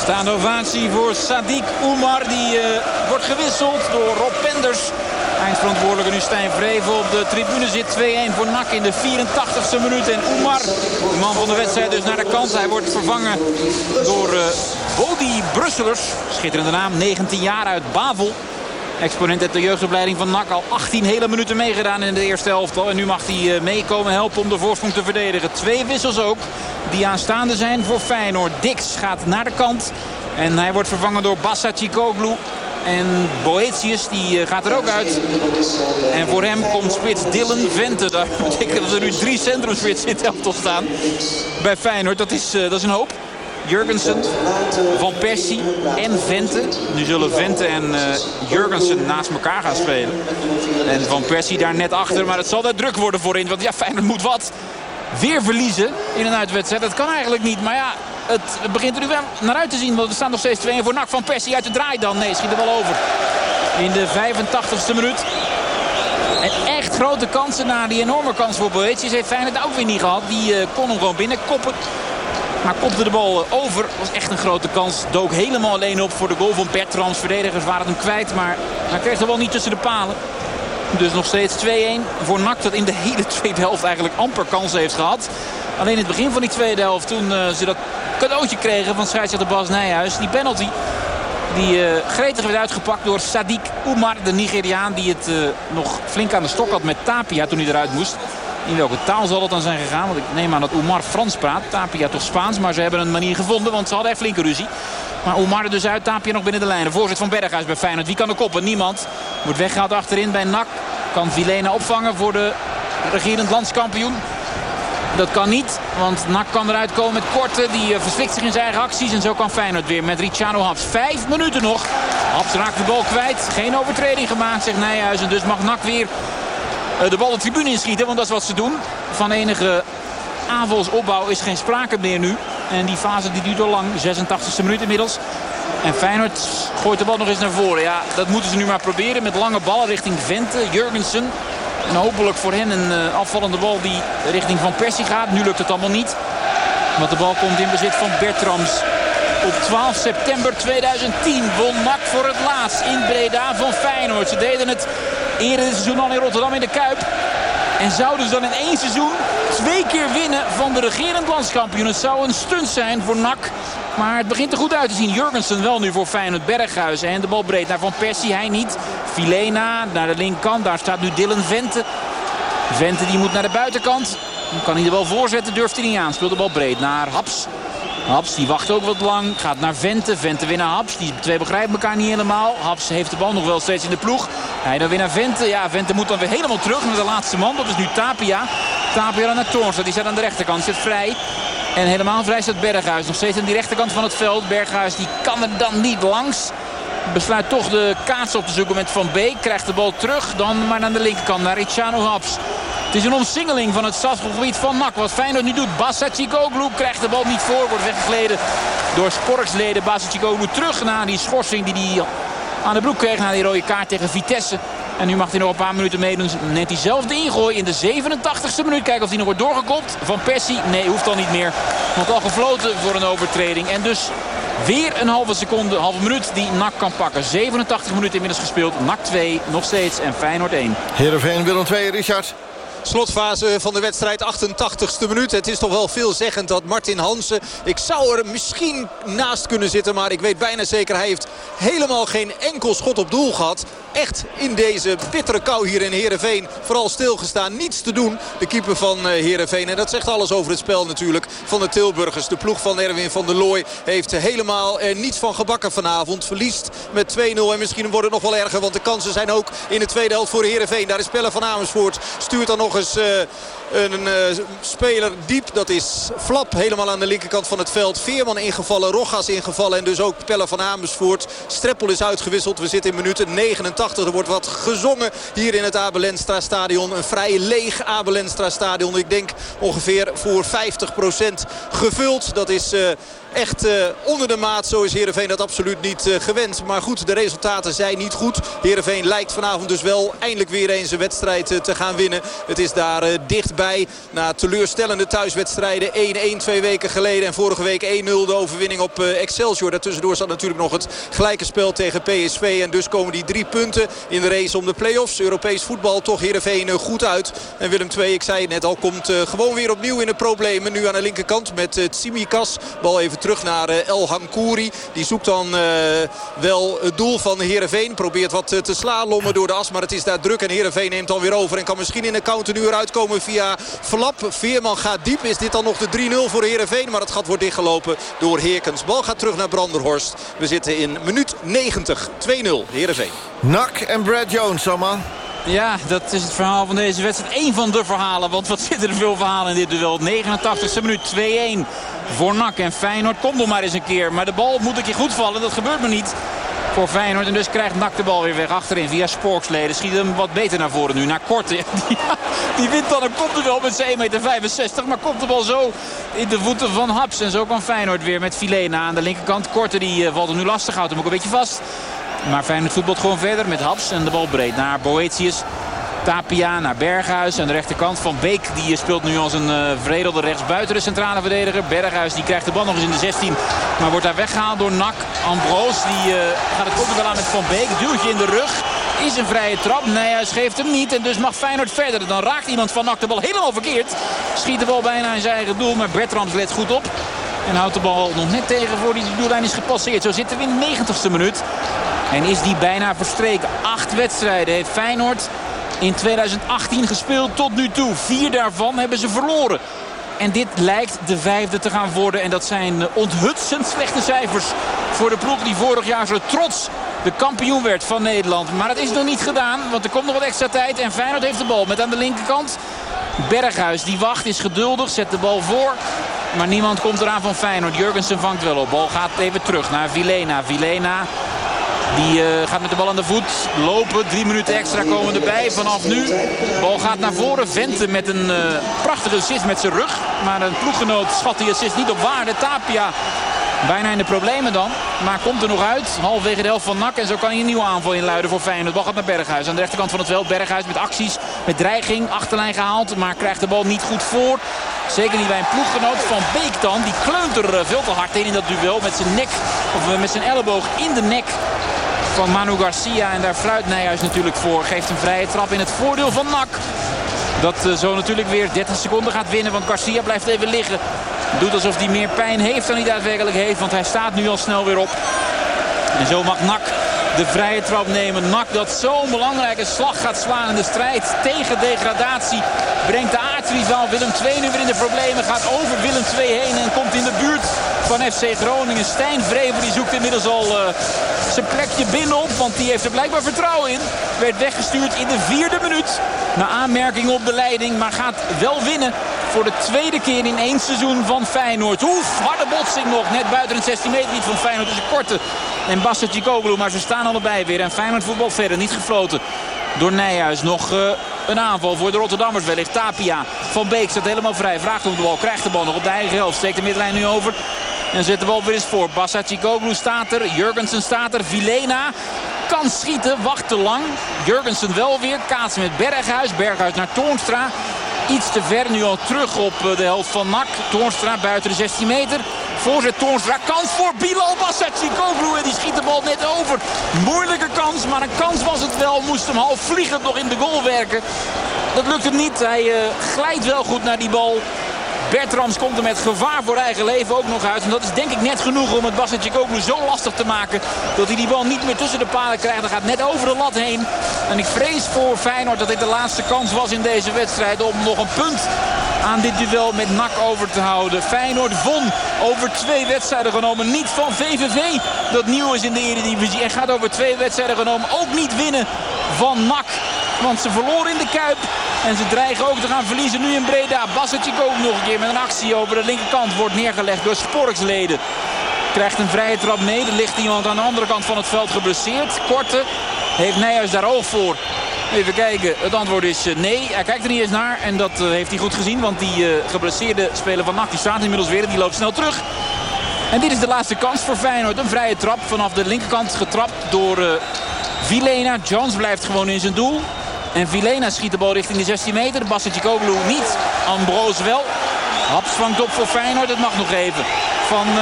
Staande ovatie voor Sadiq Oumar. Die uh, wordt gewisseld door Rob Penders. Eindverantwoordelijke nu Stijn Vrevel op de tribune zit 2-1 voor Nak in de 84ste minuut. En Oumar, de man van de wedstrijd, dus naar de kant. Hij wordt vervangen door uh, Bodi Brusselers. Schitterende naam, 19 jaar uit Bavel. Exponent uit de jeugdopleiding van NAC al 18 hele minuten meegedaan in de eerste helft. En nu mag hij meekomen helpen om de voorsprong te verdedigen. Twee wissels ook die aanstaande zijn voor Feyenoord. Dix gaat naar de kant. En hij wordt vervangen door Bassa. En Boetius die gaat er ook uit. En voor hem komt spits Dylan Vente. Dat betekent dat er nu drie centrumspits in het elftal staan bij Feyenoord. Dat is, dat is een hoop. Jurgensen, Van Persie en Vente. Nu zullen Vente en uh, Jurgensen naast elkaar gaan spelen. En Van Persie daar net achter. Maar het zal daar druk worden voorin. Want ja, Feyenoord moet wat. Weer verliezen in een uitwedstrijd. Dat kan eigenlijk niet. Maar ja, het, begint er nu wel naar uit te zien. Want er staan nog steeds 2 voor Nak. Van Persie uit de draai dan. Nee, schiet er wel over. In de 85ste minuut. En echt grote kansen na die enorme kans voor Boetius heeft Feyenoord ook weer niet gehad. Die uh, kon hem gewoon binnenkoppen. Maar kopte de bal over. was echt een grote kans. Dook helemaal alleen op voor de goal van Bertrams. Verdedigers waren hem kwijt. Maar hij kreeg de bal niet tussen de palen. Dus nog steeds 2-1 voor NAC dat in de hele tweede helft eigenlijk amper kansen heeft gehad. Alleen in het begin van die tweede helft toen uh, ze dat cadeautje kregen van scheidsrechter Bas Nijhuis. Die penalty die uh, gretig werd uitgepakt door Sadiq Umar, de Nigeriaan. Die het nog flink aan de stok had met Tapia toen hij eruit moest. In welke taal zal het dan zijn gegaan? Want ik neem aan dat Umar Frans praat. Tapia toch Spaans. Maar ze hebben een manier gevonden. Want ze hadden echt flinke ruzie. Maar Umar er dus uit. Tapia nog binnen de lijnen. Voorzet van Berghuis bij Feyenoord. Wie kan de koppen? Niemand. Wordt weggehaald achterin bij NAC. Kan Vilena opvangen voor de regerend landskampioen. Dat kan niet, want Nak kan eruit komen met Korte. Die uh, verslikt zich in zijn eigen acties. En zo kan Feyenoord weer met Ricciano Haps. Vijf minuten nog. Haps raakt de bal kwijt. Geen overtreding gemaakt, zegt Nijhuizen. Dus mag Nak weer de bal de tribune inschieten. Want dat is wat ze doen. Van enige aanvalsopbouw is geen sprake meer nu. En die fase die duurt al lang. 86e minuut inmiddels. En Feyenoord gooit de bal nog eens naar voren. Ja, dat moeten ze nu maar proberen met lange ballen richting Vente, Jurgensen. En hopelijk voor hen een uh, afvallende bal die richting Van Persie gaat. Nu lukt het allemaal niet. Want de bal komt in bezit van Bertrams. Op 12 september 2010 won NAC voor het laatst in Breda van Feyenoord. Ze deden het eerder dit seizoen al in Rotterdam in de Kuip. En zouden ze dan in één seizoen twee keer winnen van de regerend landskampioen. Het zou een stunt zijn voor NAC. Maar het begint er goed uit te zien. Jurgensen wel nu voor Feyenoord Berghuis. En de bal breed naar Van Persie. Hij niet. Filena naar de linkerkant. Daar staat nu Dylan Vente. Vente die moet naar de buitenkant. Kan hij de bal voorzetten. Durft hij niet aan. Speelt de bal breed naar Haps. Haps die wacht ook wat lang. Gaat naar Vente. Vente weer naar Haps. Die twee begrijpen elkaar niet helemaal. Haps heeft de bal nog wel steeds in de ploeg. Hij dan weer naar Vente. Ja, Vente moet dan weer helemaal terug naar de laatste man. Dat is nu Tapia. Tapia naar Toornstra. Die staat aan de rechterkant. Zit vrij. En helemaal vrij staat Berghuis. Nog steeds aan die rechterkant van het veld. Berghuis die kan er dan niet langs. Besluit toch de kaats op te zoeken met Van Beek. Krijgt de bal terug. Dan maar naar de linkerkant. Naar Ricciano Haps. Het is een omsingeling van het strafgebied van NAC. Wat Feyenoord nu doet. Bassa Chicoglu krijgt de bal niet voor. Wordt weggegleden door Sporksleden. Bassa Chicoglu terug naar die schorsing die hij aan de broek kreeg. Na die rode kaart tegen Vitesse. En nu mag hij nog een paar minuten meedoen. Neemt hij zelf de ingooi in de 87ste minuut. Kijken of hij nog wordt doorgekopt. Van Persie, nee, hoeft al niet meer. Want al gefloten voor een overtreding. En dus weer een halve seconde, halve minuut die NAC kan pakken. 87 minuten inmiddels gespeeld. NAC 2 nog steeds en Feyenoord 1.
Heerenveen, Willem 2, Richard.
Slotfase van de wedstrijd, 88ste minuut. Het is toch wel veelzeggend dat Martin Hansen... Ik zou er misschien naast kunnen zitten, maar ik weet bijna zeker... hij heeft helemaal geen enkel schot op doel gehad. Echt in deze bittere kou hier in Heerenveen. Vooral stilgestaan, niets te doen. De keeper van Heerenveen. En dat zegt alles over het spel natuurlijk van de Tilburgers. De ploeg van Erwin van der Looy heeft helemaal er niets van gebakken vanavond. Verliest met 2-0 en misschien wordt het nog wel erger. Want de kansen zijn ook in de tweede helft voor Heerenveen. Daar is Pelle van Amersfoort. Stuurt dan nog eens... Uh, een uh, speler diep, dat is Flap helemaal aan de linkerkant van het veld. Veerman ingevallen, Rogas ingevallen en dus ook Pelle van Amersfoort. Streppel is uitgewisseld, we zitten in minuten 89. Er wordt wat gezongen hier in het Abelenstra stadion. Een vrij leeg Abelenstra stadion. Ik denk ongeveer voor 50% gevuld. Dat is... Uh, echt uh, onder de maat. Zo is Heerenveen dat absoluut niet uh, gewend. Maar goed, de resultaten zijn niet goed. Heerenveen lijkt vanavond dus wel eindelijk weer eens een wedstrijd uh, te gaan winnen. Het is daar dichtbij. Na teleurstellende thuiswedstrijden 1-1 twee weken geleden. En vorige week 1-0 de overwinning op Excelsior. Daartussendoor zat natuurlijk nog het gelijke spel tegen PSV. En dus komen die drie punten in de race om de play-offs. Europees voetbal toch Heerenveen goed uit. En Willem II, ik zei het net al, komt gewoon weer opnieuw in de problemen. Nu aan de linkerkant met Tsimikas. Bal even terug naar El Hankouri. Die zoekt dan uh, wel het doel van Heerenveen. Probeert wat te slalommen door de as. Maar het is daar druk. En Heerenveen neemt dan weer over. En kan misschien in de counter nu eruit komen via Flap. Veerman gaat diep. Is dit dan nog de 3-0 voor Heerenveen? Maar het gat wordt dichtgelopen door Heerkens. Bal gaat terug naar Branderhorst. We zitten in minuut 90. 2-0 Heerenveen.
Nak en Brad Jones, man.
Ja, dat is het verhaal van deze wedstrijd. Eén van de verhalen, want wat zitten er veel verhalen in dit duel. 89e minuut, 2-1 voor NAC. En Feyenoord komt nog maar eens een keer. Maar de bal moet een keer goed vallen, dat gebeurt me niet voor Feyenoord. En dus krijgt NAC de bal weer weg achterin via Sporksleden. Schiet hem wat beter naar voren nu, naar Korte. Die wint dan een kopduel met zijn 1,65 meter. Maar komt de bal zo in de voeten van Haps. En zo kan Feyenoord weer met Filena aan de linkerkant. Korte die uh, valt er nu lastig, houdt hem ook een beetje vast. Maar Feyenoord voetbalt gewoon verder met Haps en de bal breed naar Boetius. Tapia naar Berghuis. Aan de rechterkant van Beek. Die speelt nu als een uh, vredelde rechts buiten de centrale verdediger. Berghuis die krijgt de bal nog eens in de 16. Maar wordt daar weggehaald door Nak. Ambroos die uh, gaat het ook wel aan met Van Beek. Duwtje in de rug. is een vrije trap. Nijhuis geeft hem niet en dus mag Feyenoord verder. Dan raakt iemand van Nak de bal helemaal verkeerd. Schiet de bal bijna in zijn eigen doel, maar Bertrams let goed op. En houdt de bal nog net tegen voor die doellijn is gepasseerd. Zo zitten we in de 90ste minuut. En is die bijna verstreken. Acht wedstrijden heeft Feyenoord in 2018 gespeeld tot nu toe. Vier daarvan hebben ze verloren. En dit lijkt de vijfde te gaan worden. En dat zijn onthutsend slechte cijfers voor de ploeg die vorig jaar zo trots de kampioen werd van Nederland. Maar het is nog niet gedaan, want er komt nog wat extra tijd. En Feyenoord heeft de bal met aan de linkerkant Berghuis. Die wacht, is geduldig, zet de bal voor. Maar niemand komt eraan van Feyenoord. Jurgensen vangt wel op. Bal gaat even terug naar Vilena. Vilena die uh, gaat met de bal aan de voet lopen. Drie minuten extra komen erbij vanaf nu. De bal gaat naar voren. Vente met een uh, prachtige assist met zijn rug. Maar een ploeggenoot schat die assist niet op waarde. Tapia bijna in de problemen dan. Maar komt er nog uit. Halverwege de helft van Nak. En zo kan hij een nieuwe aanval inluiden voor Feyenoord. Bal gaat naar Berghuis. Aan de rechterkant van het veld. Berghuis met acties. Met dreiging. Achterlijn gehaald. Maar krijgt de bal niet goed voor. Zeker niet bij een ploeggenoot van Beek dan. Die kleunt er eh, veel te hard in in dat duel. Met zijn nek. Of met zijn elleboog in de nek van Manu Garcia. En daar fluit Nijhuis natuurlijk voor. Geeft een vrije trap in het voordeel van Nak. Dat uh, zo natuurlijk weer 30 seconden gaat winnen. Want Garcia blijft even liggen. Doet alsof hij meer pijn heeft dan hij daadwerkelijk heeft. Want hij staat nu al snel weer op. En zo mag Nak de vrije trap nemen. Nak dat zo'n belangrijke slag gaat slaan in de strijd tegen degradatie. Brengt de aardsrivaal Willem II nu weer in de problemen. Gaat over Willem II heen en komt in de buurt van FC Groningen. Stijn Vreven die zoekt inmiddels al uh, zijn plekje binnenop. Want die heeft er blijkbaar vertrouwen in. Werd weggestuurd in de vierde minuut. Na aanmerking op de leiding. Maar gaat wel winnen voor de tweede keer in één seizoen van Feyenoord. Oef, harde botsing nog. Net buiten het 16 meter niet van Feyenoord. Dus een korte. En Chikoglu. Maar ze staan allebei weer. En Feyenoord voetbal verder. Niet gefloten door Nijhuis. Nog uh, een aanval voor de Rotterdammers wellicht. Tapia van Beek staat helemaal vrij. Vraagt om de bal. Krijgt de bal nog op de eigen helft. Steekt de middenlijn nu over. En zet de bal weer eens voor. Bassa Chikoglu staat er. Jurgensen staat er. Vilena kan schieten. Wacht te lang. Jurgensen wel weer. Kaatsen met Berghuis. Berghuis naar Toornstra. Iets te ver nu al terug op de helft van Nak. Toornstra buiten de 16 meter. Voorzet Toornstra. Kans voor Bilal Basacikoglu. En die schiet de bal net over. Moeilijke kans, maar een kans was het wel. Moest hem half vliegend nog in de goal werken. Dat lukt hem niet. Hij uh, glijdt wel goed naar die bal. Bertrams komt er met gevaar voor eigen leven ook nog uit. En dat is denk ik net genoeg om het Bassetjik ook zo lastig te maken. Dat hij die bal niet meer tussen de palen krijgt. Hij gaat net over de lat heen. En ik vrees voor Feyenoord dat dit de laatste kans was in deze wedstrijd. Om nog een punt aan dit duel met NAC over te houden. Feyenoord won over twee wedstrijden genomen. Niet van VVV dat nieuw is in de Eredivisie. En gaat over twee wedstrijden genomen ook niet winnen van NAC. Want ze verloren in de Kuip. En ze dreigen ook te gaan verliezen nu in Breda. Bassetje ook nog een keer met een actie over de linkerkant. Wordt neergelegd door Sporksleden. Krijgt een vrije trap mee. Er ligt iemand aan de andere kant van het veld geblesseerd. Korte. Heeft Nijhuis daar oog voor. Even kijken. Het antwoord is nee. Hij kijkt er niet eens naar. En dat heeft hij goed gezien. Want die uh, geblesseerde speler van Nacht die staat inmiddels weer. Die loopt snel terug. En dit is de laatste kans voor Feyenoord. Een vrije trap vanaf de linkerkant getrapt door uh, Vilena. Jones blijft gewoon in zijn doel. En Vilena schiet de bal richting de 16 meter. Bassetjikoglu niet. Ambroos wel. Haps vangt op voor Feyenoord. Het mag nog even. Van uh,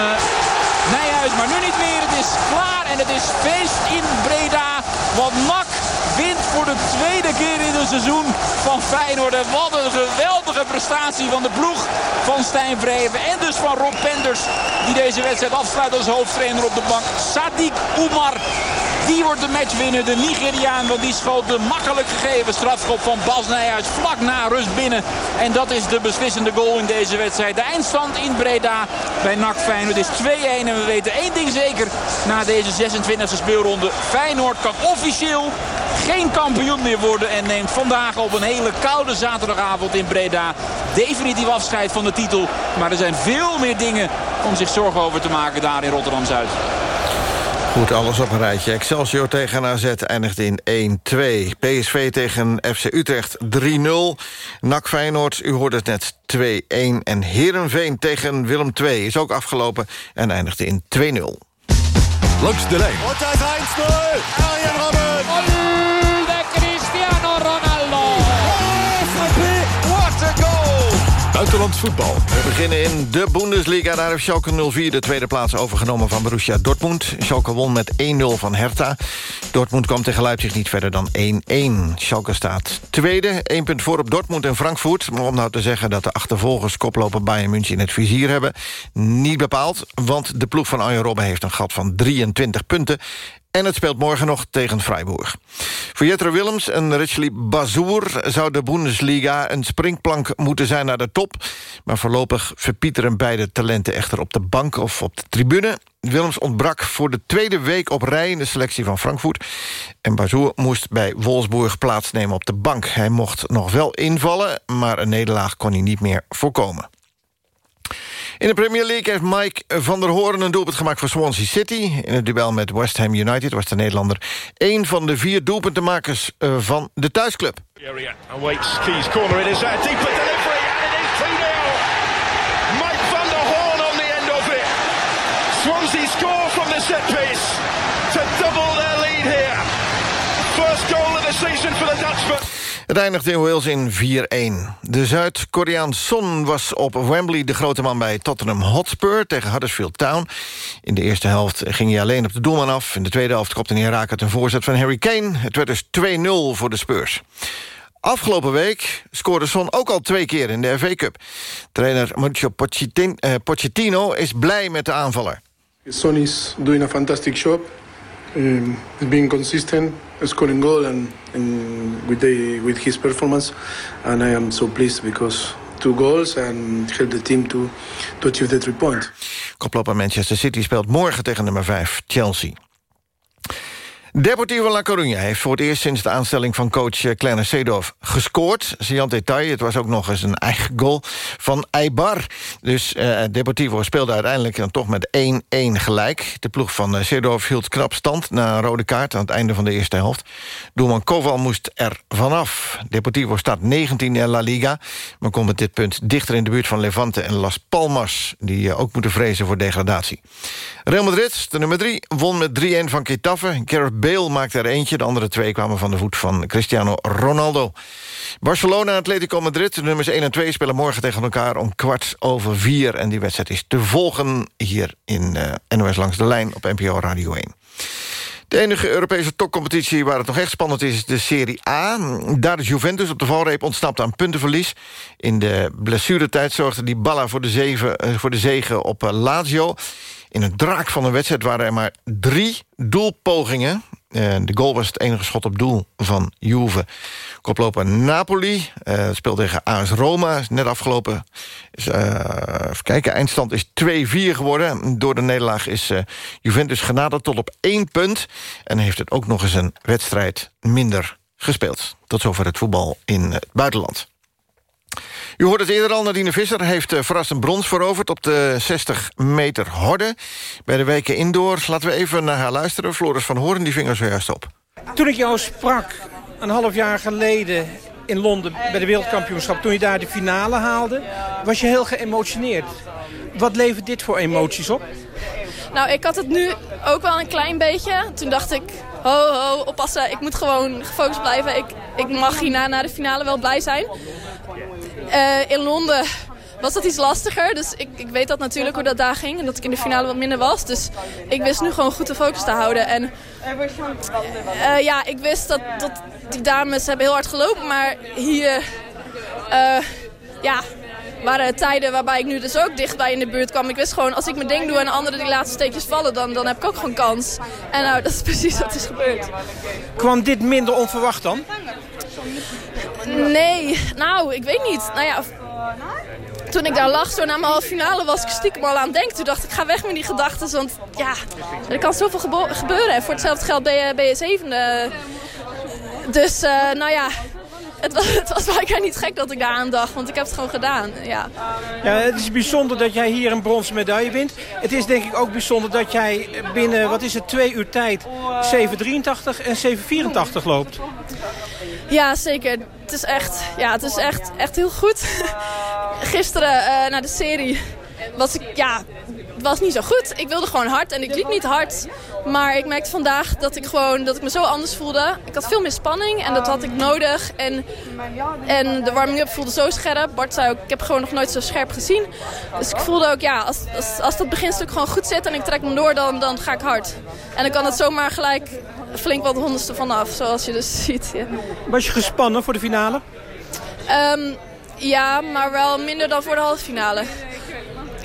Nijhuis. Maar nu niet meer. Het is klaar. En het is feest in Breda. Want Mak wint voor de tweede keer in een seizoen van Feyenoord. En wat een geweldige prestatie van de ploeg van Stijn Vreven. En dus van Rob Penders. Die deze wedstrijd afsluit als hoofdtrainer op de bank. Sadiq Oumar. Die wordt de matchwinner. De Nigeriaan. Want die schoot de makkelijk gegeven strafschop van Bas Nijhuis. Vlak na rust binnen. En dat is de beslissende goal in deze wedstrijd. De eindstand in Breda bij NAC Feyenoord is 2-1. En we weten één ding zeker. Na deze 26e speelronde. Feyenoord kan officieel geen kampioen meer worden. En neemt vandaag op een hele koude zaterdagavond in Breda definitief afscheid van de titel. Maar er zijn veel meer dingen om zich zorgen over te maken daar in Rotterdam-Zuid.
Goed, alles op een rijtje. Excelsior tegen AZ eindigt in 1-2. PSV tegen FC Utrecht 3-0. NAC Feyenoord, u hoorde het net, 2-1. En Herenveen tegen Willem II is ook afgelopen en eindigde in 2-0.
Langs de lijn. Buitenland voetbal.
We beginnen in de Bundesliga. Daar heeft Schalke 04 de tweede plaats overgenomen van Borussia Dortmund. Schalke won met 1-0 van Hertha. Dortmund kwam tegen Leipzig niet verder dan 1-1. Schalke staat tweede, 1 punt voor op Dortmund en Frankfurt. Maar om nou te zeggen dat de achtervolgers koploper Bayern München in het vizier hebben... niet bepaald, want de ploeg van Arjen Robben heeft een gat van 23 punten... En het speelt morgen nog tegen Freiburg. Voor Jetro Willems en Richely Bazour zou de Bundesliga een springplank moeten zijn naar de top. Maar voorlopig verpieteren beide talenten echter op de bank of op de tribune. Willems ontbrak voor de tweede week op rij in de selectie van Frankfurt. En Bazour moest bij Wolfsburg plaatsnemen op de bank. Hij mocht nog wel invallen, maar een nederlaag kon hij niet meer voorkomen. In de Premier League heeft Mike van der Hoorn een doelpunt gemaakt voor Swansea City. In het duel met West Ham United was de Nederlander... een van de vier doelpuntenmakers uh, van de thuisclub.
Corner. It is deeper delivery and it is 2-0. Mike van der Hoorn on the end of it. Swansea score from the set piece to double their lead here. First goal of the season for the Dutchman.
Het eindigde in Wales in 4-1. De Zuid-Koreaan Son was op Wembley de grote man bij Tottenham Hotspur... tegen Huddersfield Town. In de eerste helft ging hij alleen op de doelman af. In de tweede helft kopte hij raak uit een voorzet van Harry Kane. Het werd dus 2-0 voor de Spurs. Afgelopen week scoorde Son ook al twee keer in de FA Cup. Trainer Mauricio Pochettino is blij met de aanvaller.
Son is doing a fantastic job. Um, being consistent, scoring goal and, and with, the, with his performance. And I am so pleased because two goals and help the team to, to achieve the three points.
Koploper Manchester City speelt morgen tegen nummer 5 Chelsea. Deportivo La Coruña heeft voor het eerst sinds de aanstelling van coach Clarence Seedorf gescoord. Sian detail, het was ook nog eens een eigen goal van Eibar. Dus uh, Deportivo speelde uiteindelijk dan toch met 1-1 gelijk. De ploeg van uh, Seedorf hield knap stand na een rode kaart aan het einde van de eerste helft. Doelman Koval moest er vanaf. Deportivo staat 19 in La Liga, maar komt met dit punt dichter in de buurt van Levante en Las Palmas, die ook moeten vrezen voor degradatie. Real Madrid, de nummer 3, won met 3-1 van Getafe. Gareth Bale maakte er eentje. De andere twee kwamen van de voet van Cristiano Ronaldo. Barcelona en Atletico Madrid, nummers 1 en 2... spelen morgen tegen elkaar om kwart over vier. En die wedstrijd is te volgen hier in uh, NOS Langs de Lijn op NPO Radio 1. De enige Europese topcompetitie waar het nog echt spannend is... is de Serie A. Daar is Juventus op de valreep ontsnapt aan puntenverlies. In de blessuretijd zorgde die Balla voor de, zeven, uh, voor de zegen op uh, Lazio. In een draak van een wedstrijd waren er maar drie doelpogingen. Uh, de goal was het enige schot op doel van Juve. Koploper Napoli uh, speelt tegen AS Roma. Net afgelopen. Is, uh, even kijken, eindstand is 2-4 geworden. Door de nederlaag is Juventus genaderd tot op één punt. En heeft het ook nog eens een wedstrijd minder gespeeld. Tot zover het voetbal in het buitenland. U hoort het eerder al, Nadine Visser heeft uh, verrassend brons veroverd... op de 60 meter horde bij de weken indoor. Laten we even naar haar luisteren. Floris van Hoorn, die ving er zojuist op.
Toen ik jou sprak, een half jaar geleden in Londen... bij de wereldkampioenschap, toen je daar de finale haalde... was je heel geëmotioneerd. Wat levert dit voor emoties op?
Nou, ik had het nu ook wel een klein beetje. Toen dacht ik, ho, ho, oppassen. Ik moet gewoon gefocust blijven. Ik, ik mag hierna na de finale wel blij zijn. Uh, in Londen was dat iets lastiger. Dus ik, ik weet dat natuurlijk hoe dat daar ging. En dat ik in de finale wat minder was. Dus ik wist nu gewoon goed de focus te houden. En uh, ja, ik wist dat, dat die dames hebben heel hard gelopen. Maar hier uh, ja, waren tijden waarbij ik nu dus ook dichtbij in de buurt kwam. Ik wist gewoon, als ik mijn ding doe en anderen die laatste steekjes vallen, dan, dan heb ik ook gewoon kans. En nou, dat is precies wat is gebeurd.
Kwam dit minder onverwacht dan?
Nee, nou, ik weet niet. Nou ja, toen ik daar lag, zo na mijn halve finale, was ik stiekem al aan het denken. Toen dacht ik, ga weg met die gedachten, want ja, er kan zoveel gebeuren. En voor hetzelfde geld ben je, ben. Dus, uh, nou ja, het was, het was blijkbaar niet gek dat ik daar aan dacht, want ik heb het gewoon gedaan. Ja.
Ja, het is bijzonder dat jij hier een bronzen medaille wint. Het is denk ik ook bijzonder dat jij binnen, wat is het, twee uur tijd 7.83 en 7.84 loopt.
Ja, zeker. Het is echt, ja, het is echt, echt heel goed. Gisteren uh, na de serie was ik, ja, het was niet zo goed. Ik wilde gewoon hard en ik liep niet hard. Maar ik merkte vandaag dat ik gewoon dat ik me zo anders voelde. Ik had veel meer spanning en dat had ik nodig. En, en de warming-up voelde zo scherp. Bart zei ook, ik heb gewoon nog nooit zo scherp gezien. Dus ik voelde ook, ja, als, als, als dat beginstuk gewoon goed zit en ik trek hem door, dan, dan ga ik hard. En dan kan het zomaar gelijk flink wat honderdste vanaf, zoals je dus ziet. Ja.
Was je gespannen voor de finale?
Ehm, ja, maar wel minder dan voor de halve finale.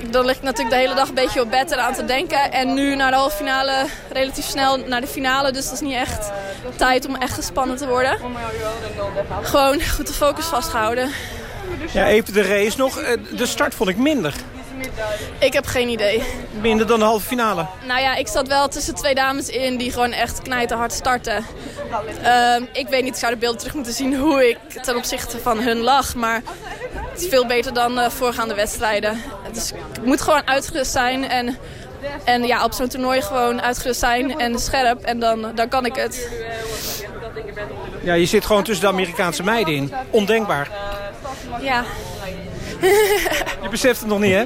Dan lig ik natuurlijk de hele dag een beetje op bed eraan te denken. En nu naar de halve finale, relatief snel naar de finale. Dus dat is niet echt tijd om echt gespannen te worden. Gewoon goed de focus vastgehouden.
Ja, even de race nog. Eh, De start vond ik minder.
Ik heb geen idee.
Minder dan de halve finale.
Nou ja, ik zat wel tussen twee dames in die gewoon echt knijterhard starten. Ehm, ik weet niet, ik zou de beelden terug moeten zien hoe ik ten opzichte van hun lag. Maar is veel beter dan eh, voorgaande wedstrijden. Dus ik moet gewoon uitgerust zijn en, en ja, op zo'n toernooi gewoon uitgerust zijn en scherp. En dan, dan kan ik het.
Ja, je zit gewoon tussen de Amerikaanse meiden in. Ondenkbaar.
Ja.
Je beseft het nog niet, hè?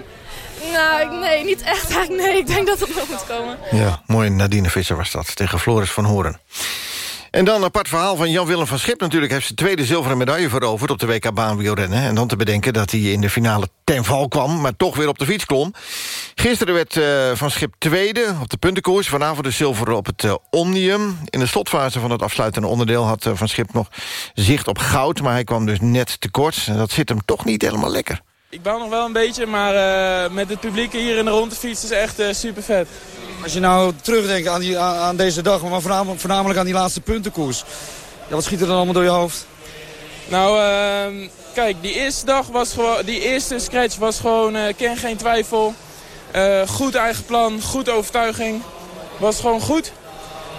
Nou, nee, niet echt eigenlijk. Nee, ik denk dat het nog moet komen.
Ja, mooi Nadine Visser was dat, tegen Floris van Horen. En dan een apart verhaal van Jan-Willem van Schip natuurlijk... heeft zijn tweede zilveren medaille veroverd op de WK baanwielrennen. En dan te bedenken dat hij in de finale ten val kwam... maar toch weer op de fiets klom. Gisteren werd eh, Van Schip tweede op de puntenkoers. Vanavond de zilveren op het eh, Omnium. In de slotfase van het afsluitende onderdeel had eh, Van Schip nog zicht op goud... maar hij kwam dus net tekort. En dat zit hem toch niet helemaal lekker.
Ik bouw nog wel een beetje, maar eh, met het publiek hier in de rondefiets is echt super vet.
Als je nou terugdenkt aan, die, aan, deze dag, maar voornamelijk, voornamelijk aan die laatste puntenkoers. Ja, wat schiet er dan allemaal door je hoofd?
Nou, ehm, kijk, die eerste dag was gewoon, die eerste scratch was gewoon, eh, ken geen twijfel. Eh, goed eigen plan, goed overtuiging. Was gewoon goed.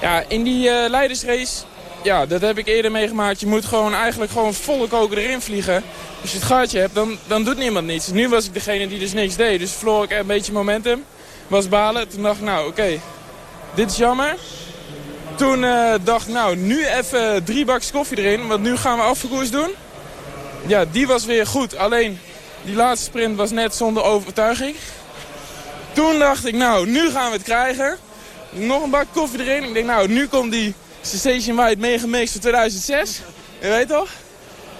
Ja, in die eh, leidersrace, ja, dat heb ik eerder meegemaakt. Je moet gewoon eigenlijk gewoon volle koker erin vliegen. Als je het gaatje hebt, dan, dan doet niemand niets. Nu was ik degene die dus niks deed. Dus verloor ik een beetje momentum. Was balen. Toen dacht ik, nou oké, dit is jammer. Toen eh, dacht ik, nou, nu even drie bakjes koffie erin. Want nu gaan we afverkoers doen. Ja, die was weer goed. Alleen, die laatste sprint was net zonder overtuiging. Toen dacht ik, nou, nu gaan we het krijgen. Nog een bak koffie erin. Ik denk, nou, nu komt die Sensation White Megamix van 2006. Je weet toch?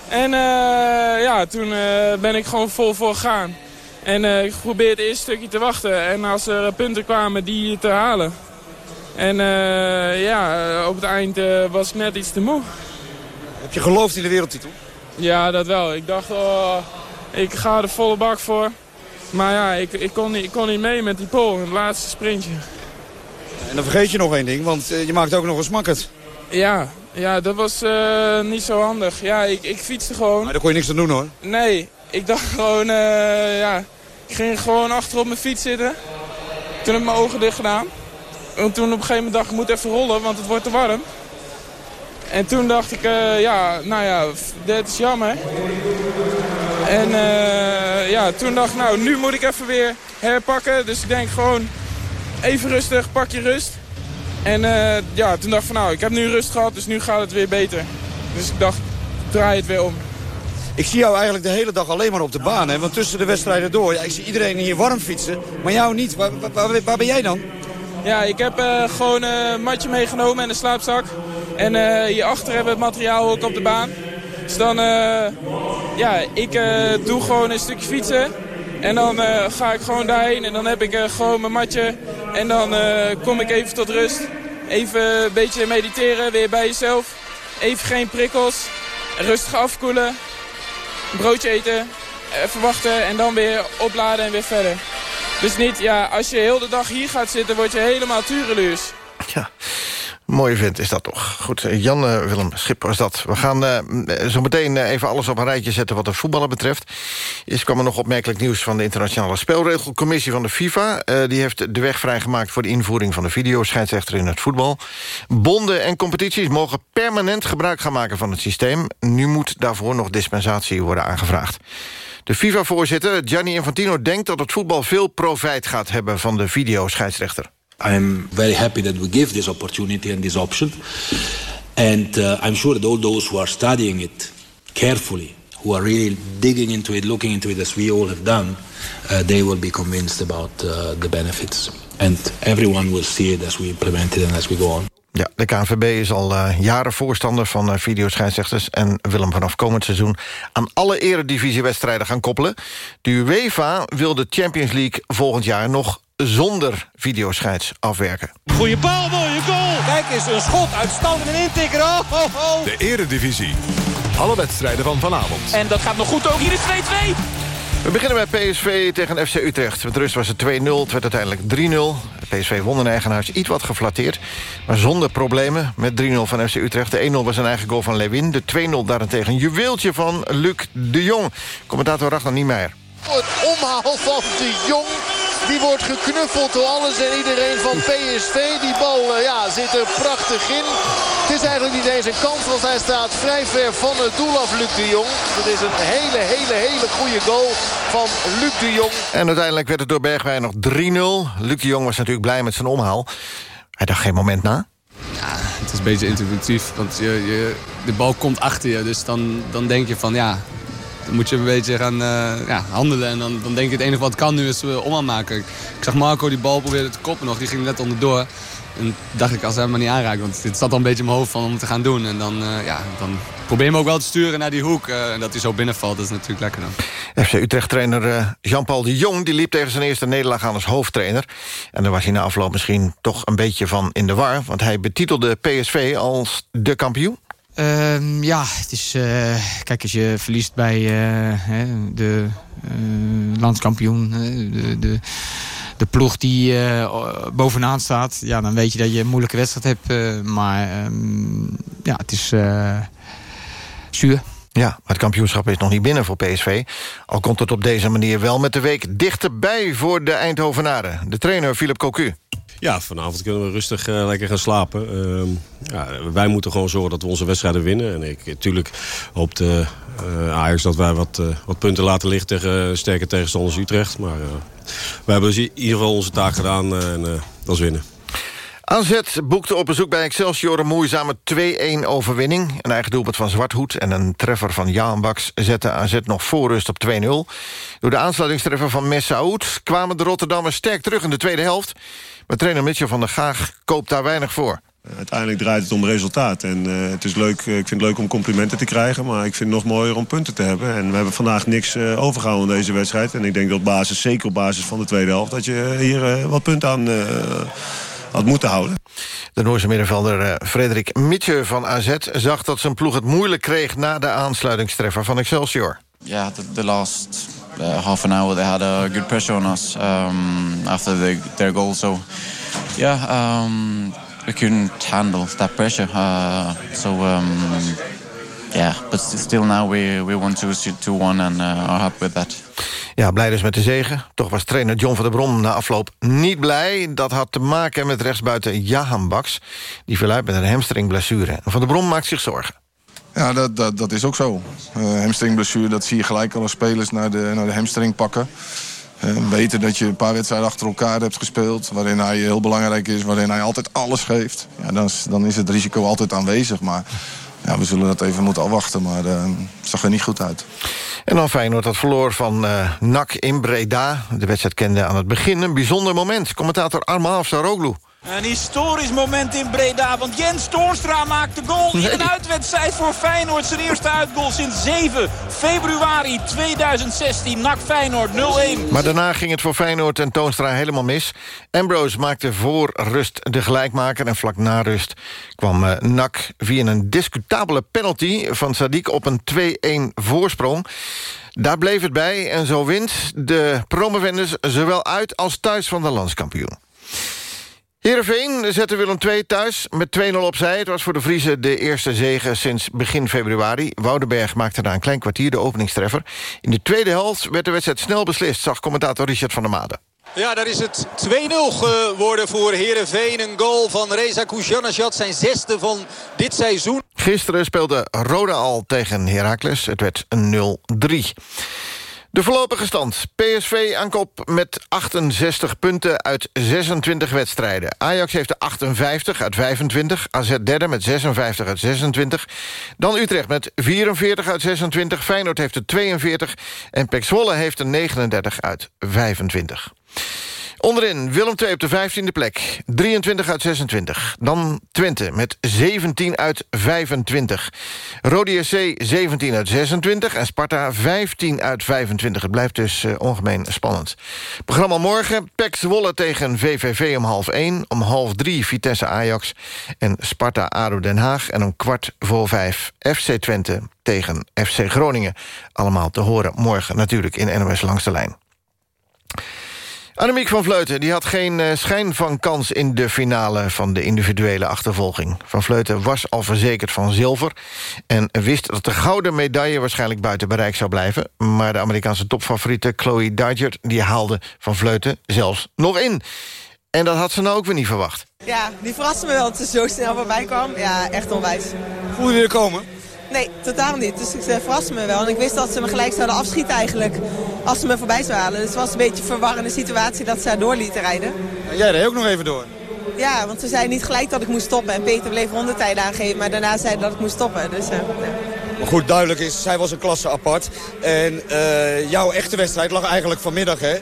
En eh, ja, toen eh, ben ik gewoon vol voor gegaan. En eh, ik probeerde het eerste stukje te wachten. En als er punten kwamen, die te halen. En ja, op het eind was ik net iets te moe.
Heb je geloofd in de wereldtitel?
Ja, dat wel. Ik dacht, oh, ik ga er volle bak voor. Maar ja, ik, ik, kon, niet, ik kon niet mee met die pol, het laatste sprintje.
En dan vergeet je nog één ding, want je maakt ook nog een smakkerd.
Ja, ja dat was eh, niet zo handig. Ja, ik, ik fietste gewoon.
Maar daar kon je niks aan doen hoor.
Nee, ik dacht gewoon, eh, ja, ik ging gewoon achter op mijn fiets zitten. Toen heb ik mijn ogen dicht gedaan. En toen op een gegeven moment dacht ik, ik moet even rollen, want het wordt te warm. En toen dacht ik, eh, ja, nou ja, dit is jammer. En ja, toen dacht ik, nou, nu moet ik even weer herpakken. Dus ik denk gewoon, even rustig, pak je rust. En eh, ja, toen dacht ik van, nou, ik heb nu rust gehad, dus nu gaat het weer beter. Dus ik dacht, draai het weer om.
Ik zie jou eigenlijk de hele dag alleen maar op de baan. Hè? Want tussen de wedstrijden door, ja, ik zie iedereen hier warm fietsen. Maar jou niet. Waar, waar, ben jij dan?
Ja, ik heb eh, gewoon een matje meegenomen en een slaapzak. En eh, hierachter hebben we het materiaal ook op de baan. Dus dan, ja, ik doe gewoon een stukje fietsen. En dan eh, ga ik gewoon daarheen en dan heb ik eh, gewoon mijn matje. En dan eh, kom ik even tot rust. Even een beetje mediteren, weer bij jezelf. Even geen prikkels. Rustig afkoelen. Broodje eten. Even wachten en dan weer opladen en weer verder. Dus niet, ja, als je heel de dag hier gaat zitten, word je helemaal tureluurs.
Mooie vent is dat toch. Goed, Jan Willem Schip was dat. We gaan eh, zo meteen eh, even alles op een rijtje zetten wat de voetballen betreft. Eerst kwam er nog opmerkelijk nieuws van de Internationale Spelregelcommissie van de FIFA. Eh, die heeft de weg vrijgemaakt voor de invoering van de videoscheidsrechter in het voetbal. Bonden en competities mogen permanent gebruik gaan maken van het systeem. Nu moet daarvoor nog dispensatie worden aangevraagd. De FIFA-voorzitter Gianni Infantino denkt dat het voetbal veel profijt gaat hebben van de videoscheidsrechter.
I'm very happy that we give this opportunity and this option. And uh, I'm sure that all those who are studying it carefully, who are really digging into it, looking into it as we all have done, uh, they will be convinced about uh, the benefits. And everyone will see it as we implement it and as we go on.
Ja, de KNVB is al uh, jaren voorstander van uh, videoscheidsrechters... en wil hem vanaf komend seizoen aan alle eredivisiewedstrijden gaan koppelen. De UEFA wil de Champions League volgend jaar nog zonder videoscheids afwerken.
Goeie bal, mooie goal!
Kijk eens, een schot, uitstand en intikker. Oh, oh, oh.
De eredivisie. Alle wedstrijden van vanavond.
En dat gaat nog goed ook. Hier is 2-2.
We beginnen bij PSV tegen FC Utrecht. Met rust was het 2-0, het werd uiteindelijk 3-0. PSV won in eigen huis iets wat geflatteerd. Maar zonder problemen met 3-0 van FC Utrecht. De 1-0 was een eigen goal van Lewin. De 2-0 daarentegen een juweeltje van Luc de Jong. Commentator Ragnar Niemeyer.
Het omhaal van de Jong. Die wordt geknuffeld door alles en iedereen van PSV. Die bal ja, zit er prachtig in. Het is eigenlijk niet eens een kans, want hij staat vrij ver van het doel af, Luc de Jong. Dat is een hele, hele, hele goede goal van Luc de Jong.
En uiteindelijk werd het door Bergwijn nog 3-0. Luc de Jong was natuurlijk blij met zijn omhaal. Hij dacht geen moment na.
Ja, het is een beetje intuïtief, want je, je, de bal komt achter je. Dus dan, dan denk je van ja, dan moet je een beetje gaan uh, ja, handelen. En dan, dan denk je het enige wat kan nu is uh, omhaal maken. Ik zag Marco die bal proberen te koppen nog, die ging net onderdoor. En dacht ik, als hij hem maar niet aanraakt, want dit zat al een beetje in mijn hoofd van om te gaan doen. En dan, uh, ja, dan probeer hem ook wel te sturen naar die hoek. en dat hij zo binnenvalt, dat is natuurlijk lekker dan.
FC Utrecht-trainer Jean-Paul de Jong die liep tegen zijn eerste nederlaag aan als hoofdtrainer. En daar was hij na afloop misschien toch een beetje van in de war. Want hij betitelde PSV als de kampioen.
Uh, ja, het is... Uh, kijk, als je verliest bij uh, de landskampioen... de, de, de ploeg die bovenaan staat... Ja, dan weet je dat je een moeilijke wedstrijd hebt. maar um, ja, het is zuur.
Ja, maar het kampioenschap is nog niet binnen voor PSV. Al komt het op deze manier wel met de week dichterbij voor de Eindhovenaren. De trainer Philip Cocu.
Ja, vanavond kunnen we rustig uh, lekker gaan slapen. Uh, ja, wij moeten gewoon zorgen dat we onze wedstrijden winnen. En ik, natuurlijk hoopt uh, Ajax dat wij wat, wat punten laten liggen tegen sterke tegenstanders Utrecht. Maar we hebben dus in ieder geval onze taak gedaan en dat is winnen.
AZ boekte op bezoek bij Excelsior een moeizame 2-1 overwinning. Een eigen doelpunt van Zwarthoed en een treffer van Jaan Baks... zette AZ nog voor rust op 2-0. Door de aansluitingstreffer van Messaoud kwamen de Rotterdammers sterk terug in de tweede helft. Maar trainer Mitchell van der Gaag koopt daar weinig voor.
Uiteindelijk draait het om resultaat. En uh, het is leuk, ik vind het leuk om complimenten te krijgen... maar ik vind het nog mooier om punten te hebben. En we hebben vandaag niks uh, overgehouden in deze wedstrijd. En ik denk dat op basis, zeker op basis van de tweede helft... dat je hier uh, wat punten aan had moeten houden.
De Noorse middenvelder Frederik Mitje van AZ zag dat zijn ploeg het moeilijk kreeg... na de aansluitingstreffer van Excelsior.
Ja, yeah, the last uh, half an hour they had a good pressure on us um, after the, their goal. So yeah, um, we couldn't handle that pressure. Uh, so um, yeah, but still now we we won 2-1 and uh, are happy with that.
Ja, blij dus met de zegen. Toch was trainer John van der Brom na afloop niet blij. Dat had te maken met rechtsbuiten Jahan Baks. Die viel uit met een hamstringblessure. Van der Brom maakt zich zorgen.
Ja, dat, dat, dat is ook zo. Uh, hamstringblessure, dat zie je gelijk alle spelers naar de, naar de hamstring pakken. Weten dat je een paar wedstrijden achter elkaar hebt gespeeld... waarin hij heel belangrijk is, waarin hij altijd alles geeft. Ja, dan, is, dan is het risico altijd aanwezig, maar... Ja, we zullen dat even moeten afwachten, maar uh, het zag er niet goed uit.
En dan Feyenoord dat verloor van uh, NAC in Breda. De wedstrijd kende aan het begin een bijzonder moment. Commentator Arma Afsaroglu.
Een historisch moment in Breda, want Jens Toornstra maakt de goal in een uitwedstrijd voor Feyenoord. Zijn eerste uitgoal sinds 7 februari 2016. NAC Feyenoord 0-1.
Maar daarna ging het voor Feyenoord en Toornstra helemaal mis. Ambrose maakte voor rust de gelijkmaker en vlak na rust kwam uh, NAC via een discutabele penalty van Sadiq op een 2-1 voorsprong. Daar bleef het bij en zo wint de promovendus zowel uit als thuis van de landskampioen. Heerenveen zette Willem II thuis met 2-0 opzij. Het was voor de Vriezen de eerste zege sinds begin februari. Woudenberg maakte na een klein kwartier de openingstreffer. In de tweede helft werd de wedstrijd snel beslist... zag commentator Richard van der Made.
Ja, daar is het 2-0 geworden voor Heerenveen. Een goal van Reza Koujanajad, zijn zesde van dit seizoen.
Gisteren speelde Roda al tegen Heracles. Het werd 0-3. De voorlopige stand. PSV aan kop met 68 punten uit 26 wedstrijden. Ajax heeft er 58 uit 25. AZ derde met 56 uit 26. Dan Utrecht met 44 uit 26. Feyenoord heeft er 42. En Pek Zwolle heeft er 39 uit 25. Onderin Willem II op de 15e plek. 23 uit 26. Dan Twente met 17 uit 25. Rode SC 17 uit 26. En Sparta 15 uit 25. Het blijft dus uh, ongemeen spannend. Programma morgen. PEC Zwolle tegen VVV om half 1. Om half 3 Vitesse Ajax. En Sparta ADO Den Haag. En om kwart voor 5 FC Twente tegen FC Groningen. Allemaal te horen morgen natuurlijk in NOS Langs de Lijn. Annemiek van Vleuten die had geen uh, schijn van kans... in de finale van de individuele achtervolging. Van Vleuten was al verzekerd van zilver... en wist dat de gouden medaille waarschijnlijk buiten bereik zou blijven. Maar de Amerikaanse topfavoriete Chloe Dygert... die haalde van Vleuten zelfs nog in. En dat had ze nou ook weer niet verwacht.
Ja, die verraste me wel dat ze zo snel voorbij kwam. Ja, echt onwijs.
Voelde je er komen?
Nee, totaal niet. Dus ik uh, verraste me wel. En ik wist dat ze me gelijk zouden afschieten eigenlijk. Als ze me voorbij zouden halen. Dus het was een beetje een verwarrende situatie dat ze door lieten rijden.
En jij reed ook nog even door?
Ja, want ze zei niet gelijk dat ik moest stoppen. En Peter bleef rondetijden aangeven. Maar daarna zei dat ik moest stoppen. Dus, uh, ja.
Maar goed, duidelijk is, zij was een klasse apart. En uh, jouw echte wedstrijd lag eigenlijk vanmiddag, hè?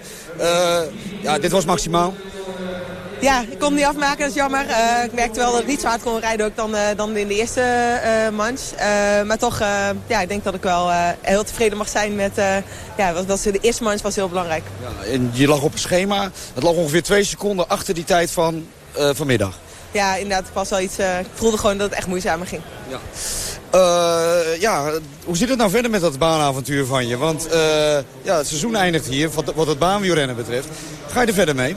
ja, dit was maximaal.
Ja, ik kon niet afmaken, dat is jammer. Uh, ik merkte wel dat ik niet zo hard kon rijden ook dan, uh, dan in de eerste uh, manch. maar toch, ja, ik denk dat ik wel heel tevreden mag zijn met... ja, dat, dat de eerste manch was heel belangrijk.
Ja, en je lag op een schema. Het lag ongeveer twee seconden achter die tijd van vanmiddag.
Ja, inderdaad. Ik, was wel iets, ik voelde gewoon dat het echt moeizamer ging.
Ja. ja, hoe zit het nou verder met dat baanavontuur van je? Want ja, het seizoen eindigt hier, wat, wat het baanwielrennen betreft. Ga je er verder mee?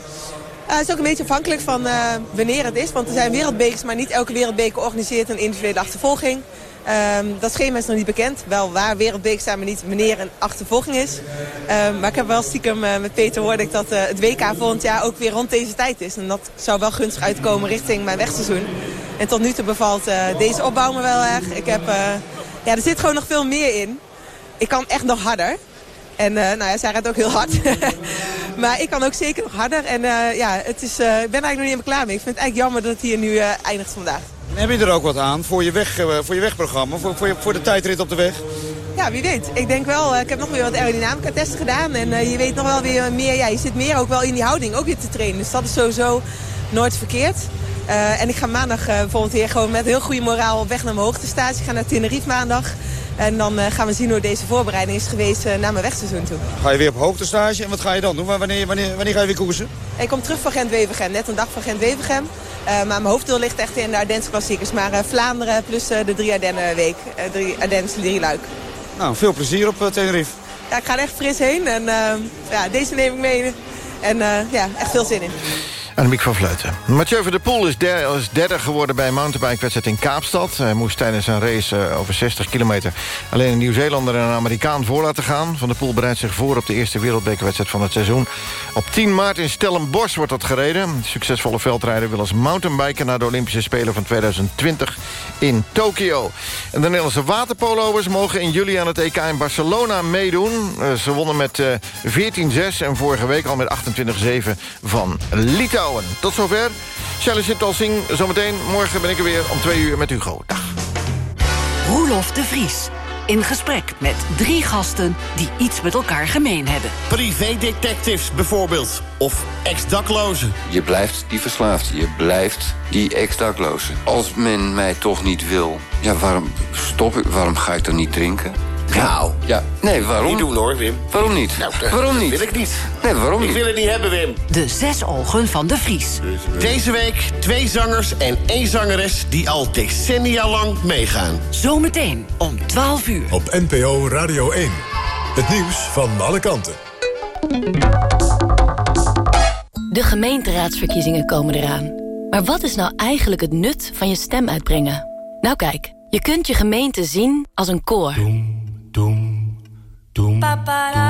Uh, het is ook een beetje afhankelijk van uh, wanneer het is. Want er zijn wereldbekers, maar niet elke wereldbeker organiseert een individuele achtervolging. Um, dat schema is nog niet bekend. Wel waar wereldbekers zijn, maar niet wanneer een achtervolging is. Um, maar ik heb wel stiekem uh, met Peter hoorde ik dat het WK volgend jaar ook weer rond deze tijd is. En dat zou wel gunstig uitkomen richting mijn wegseizoen. En tot nu toe bevalt deze opbouw me wel erg. Ik heb, ja, er zit gewoon nog veel meer in. Ik kan echt nog harder. En uh, nou ja, zij gaat ook heel hard. maar ik kan ook zeker nog harder. En uh, ja, het is, uh, ik ben eigenlijk nog niet helemaal klaar mee. Ik vind het eigenlijk jammer dat het hier nu eindigt vandaag.
Heb je er ook wat aan voor je, weg, voor je wegprogramma, voor, voor, je, voor de tijdrit op de weg?
Ja, wie weet. Ik denk wel, ik heb nog weer wat aerodynamica testen gedaan. En je weet nog wel weer meer, ja, je zit meer ook wel in die houding ook weer te trainen. Dus dat is sowieso nooit verkeerd. Uh, en ik ga maandag uh, bijvoorbeeld weer gewoon met heel goede moraal op weg naar mijn hoogtestage. Ik ga naar Tenerife maandag. En dan uh, gaan we zien hoe deze voorbereiding is geweest naar mijn wegseizoen toe.
Ga je weer op hoogtestage en wat ga je dan doen? Wanneer, wanneer, wanneer ga je weer koersen?
Ik kom terug van Gent-Wevergem. Net een dag van Gent-Wevergem. maar mijn hoofddoel ligt echt in de Ardense klassiekers. Maar Vlaanderen plus de drie Ardennen week. drie Ardennes, drie Luik.
Nou, veel plezier op Tenerife.
Ja, ik ga er echt fris heen. En ja, deze neem ik mee. En ja, echt veel zin in.
Annemiek van Vleuten. Mathieu van der Poel is, der, is derde geworden bij een mountainbike-wedstrijd in Kaapstad. Hij moest tijdens een race uh, over 60 kilometer... alleen een Nieuw-Zeelander en een Amerikaan voor laten gaan. Van der Poel bereidt zich voor op de eerste wereldbekerwedstrijd van het seizoen. Op 10 maart in Stellenbosch wordt dat gereden. De succesvolle veldrijder wil als mountainbiker... naar de Olympische Spelen van 2020 in Tokio. En de Nederlandse waterpolo'ers mogen in juli aan het EK in Barcelona meedoen. Uh, ze wonnen met uh, 14-6 en vorige week al met 28-7 van Litouwen. Tot zover. Charlie zit al zing. Zometeen morgen ben ik er weer om twee uur met Hugo. Dag.
Roelof de Vries. In gesprek met drie gasten die iets met elkaar gemeen hebben.
Privédetectives bijvoorbeeld. Of ex-daklozen.
Je blijft die verslaafde. Je blijft die ex-dakloze. Als men mij toch niet wil, ja, waarom stop ik? Waarom ga ik dan niet drinken?
Nou,
ja. Nee, waarom?
Niet doen hoor, Wim.
Waarom niet?
Nou,
waarom niet?
wil ik niet.
Nee, waarom
ik
niet?
wil het niet hebben, Wim.
De zes ogen van de Vries.
Deze week twee zangers en één zangeres die al decennia lang meegaan.
Zometeen om 12 uur.
Op NPO Radio 1. Het nieuws van alle kanten.
De gemeenteraadsverkiezingen komen eraan. Maar wat is nou eigenlijk het nut van je stem uitbrengen? Nou kijk, je kunt je gemeente zien als een koor.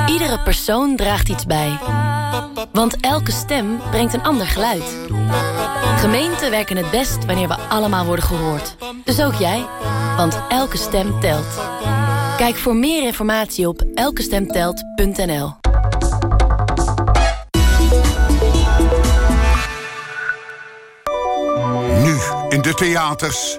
Iedere persoon draagt iets bij. Want elke stem brengt een ander geluid. Gemeenten werken het best wanneer we allemaal worden gehoord. Dus ook jij, want elke stem telt. Kijk voor meer informatie op elkestemtelt.nl.
Nu in de theaters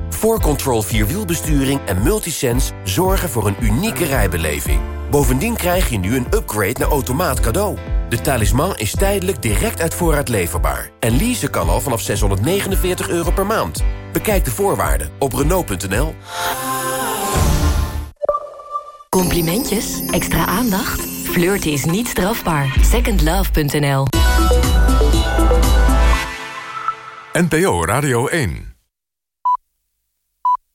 4Control Vierwielbesturing en Multisense zorgen voor een unieke rijbeleving. Bovendien krijg je nu een upgrade naar automaat cadeau. De talisman is tijdelijk direct uit voorraad leverbaar. En leasen kan al vanaf 649 euro per maand. Bekijk de voorwaarden op Renault.nl.
Complimentjes? Extra aandacht? Flirten is niet strafbaar. Secondlove.nl
NPO Radio 1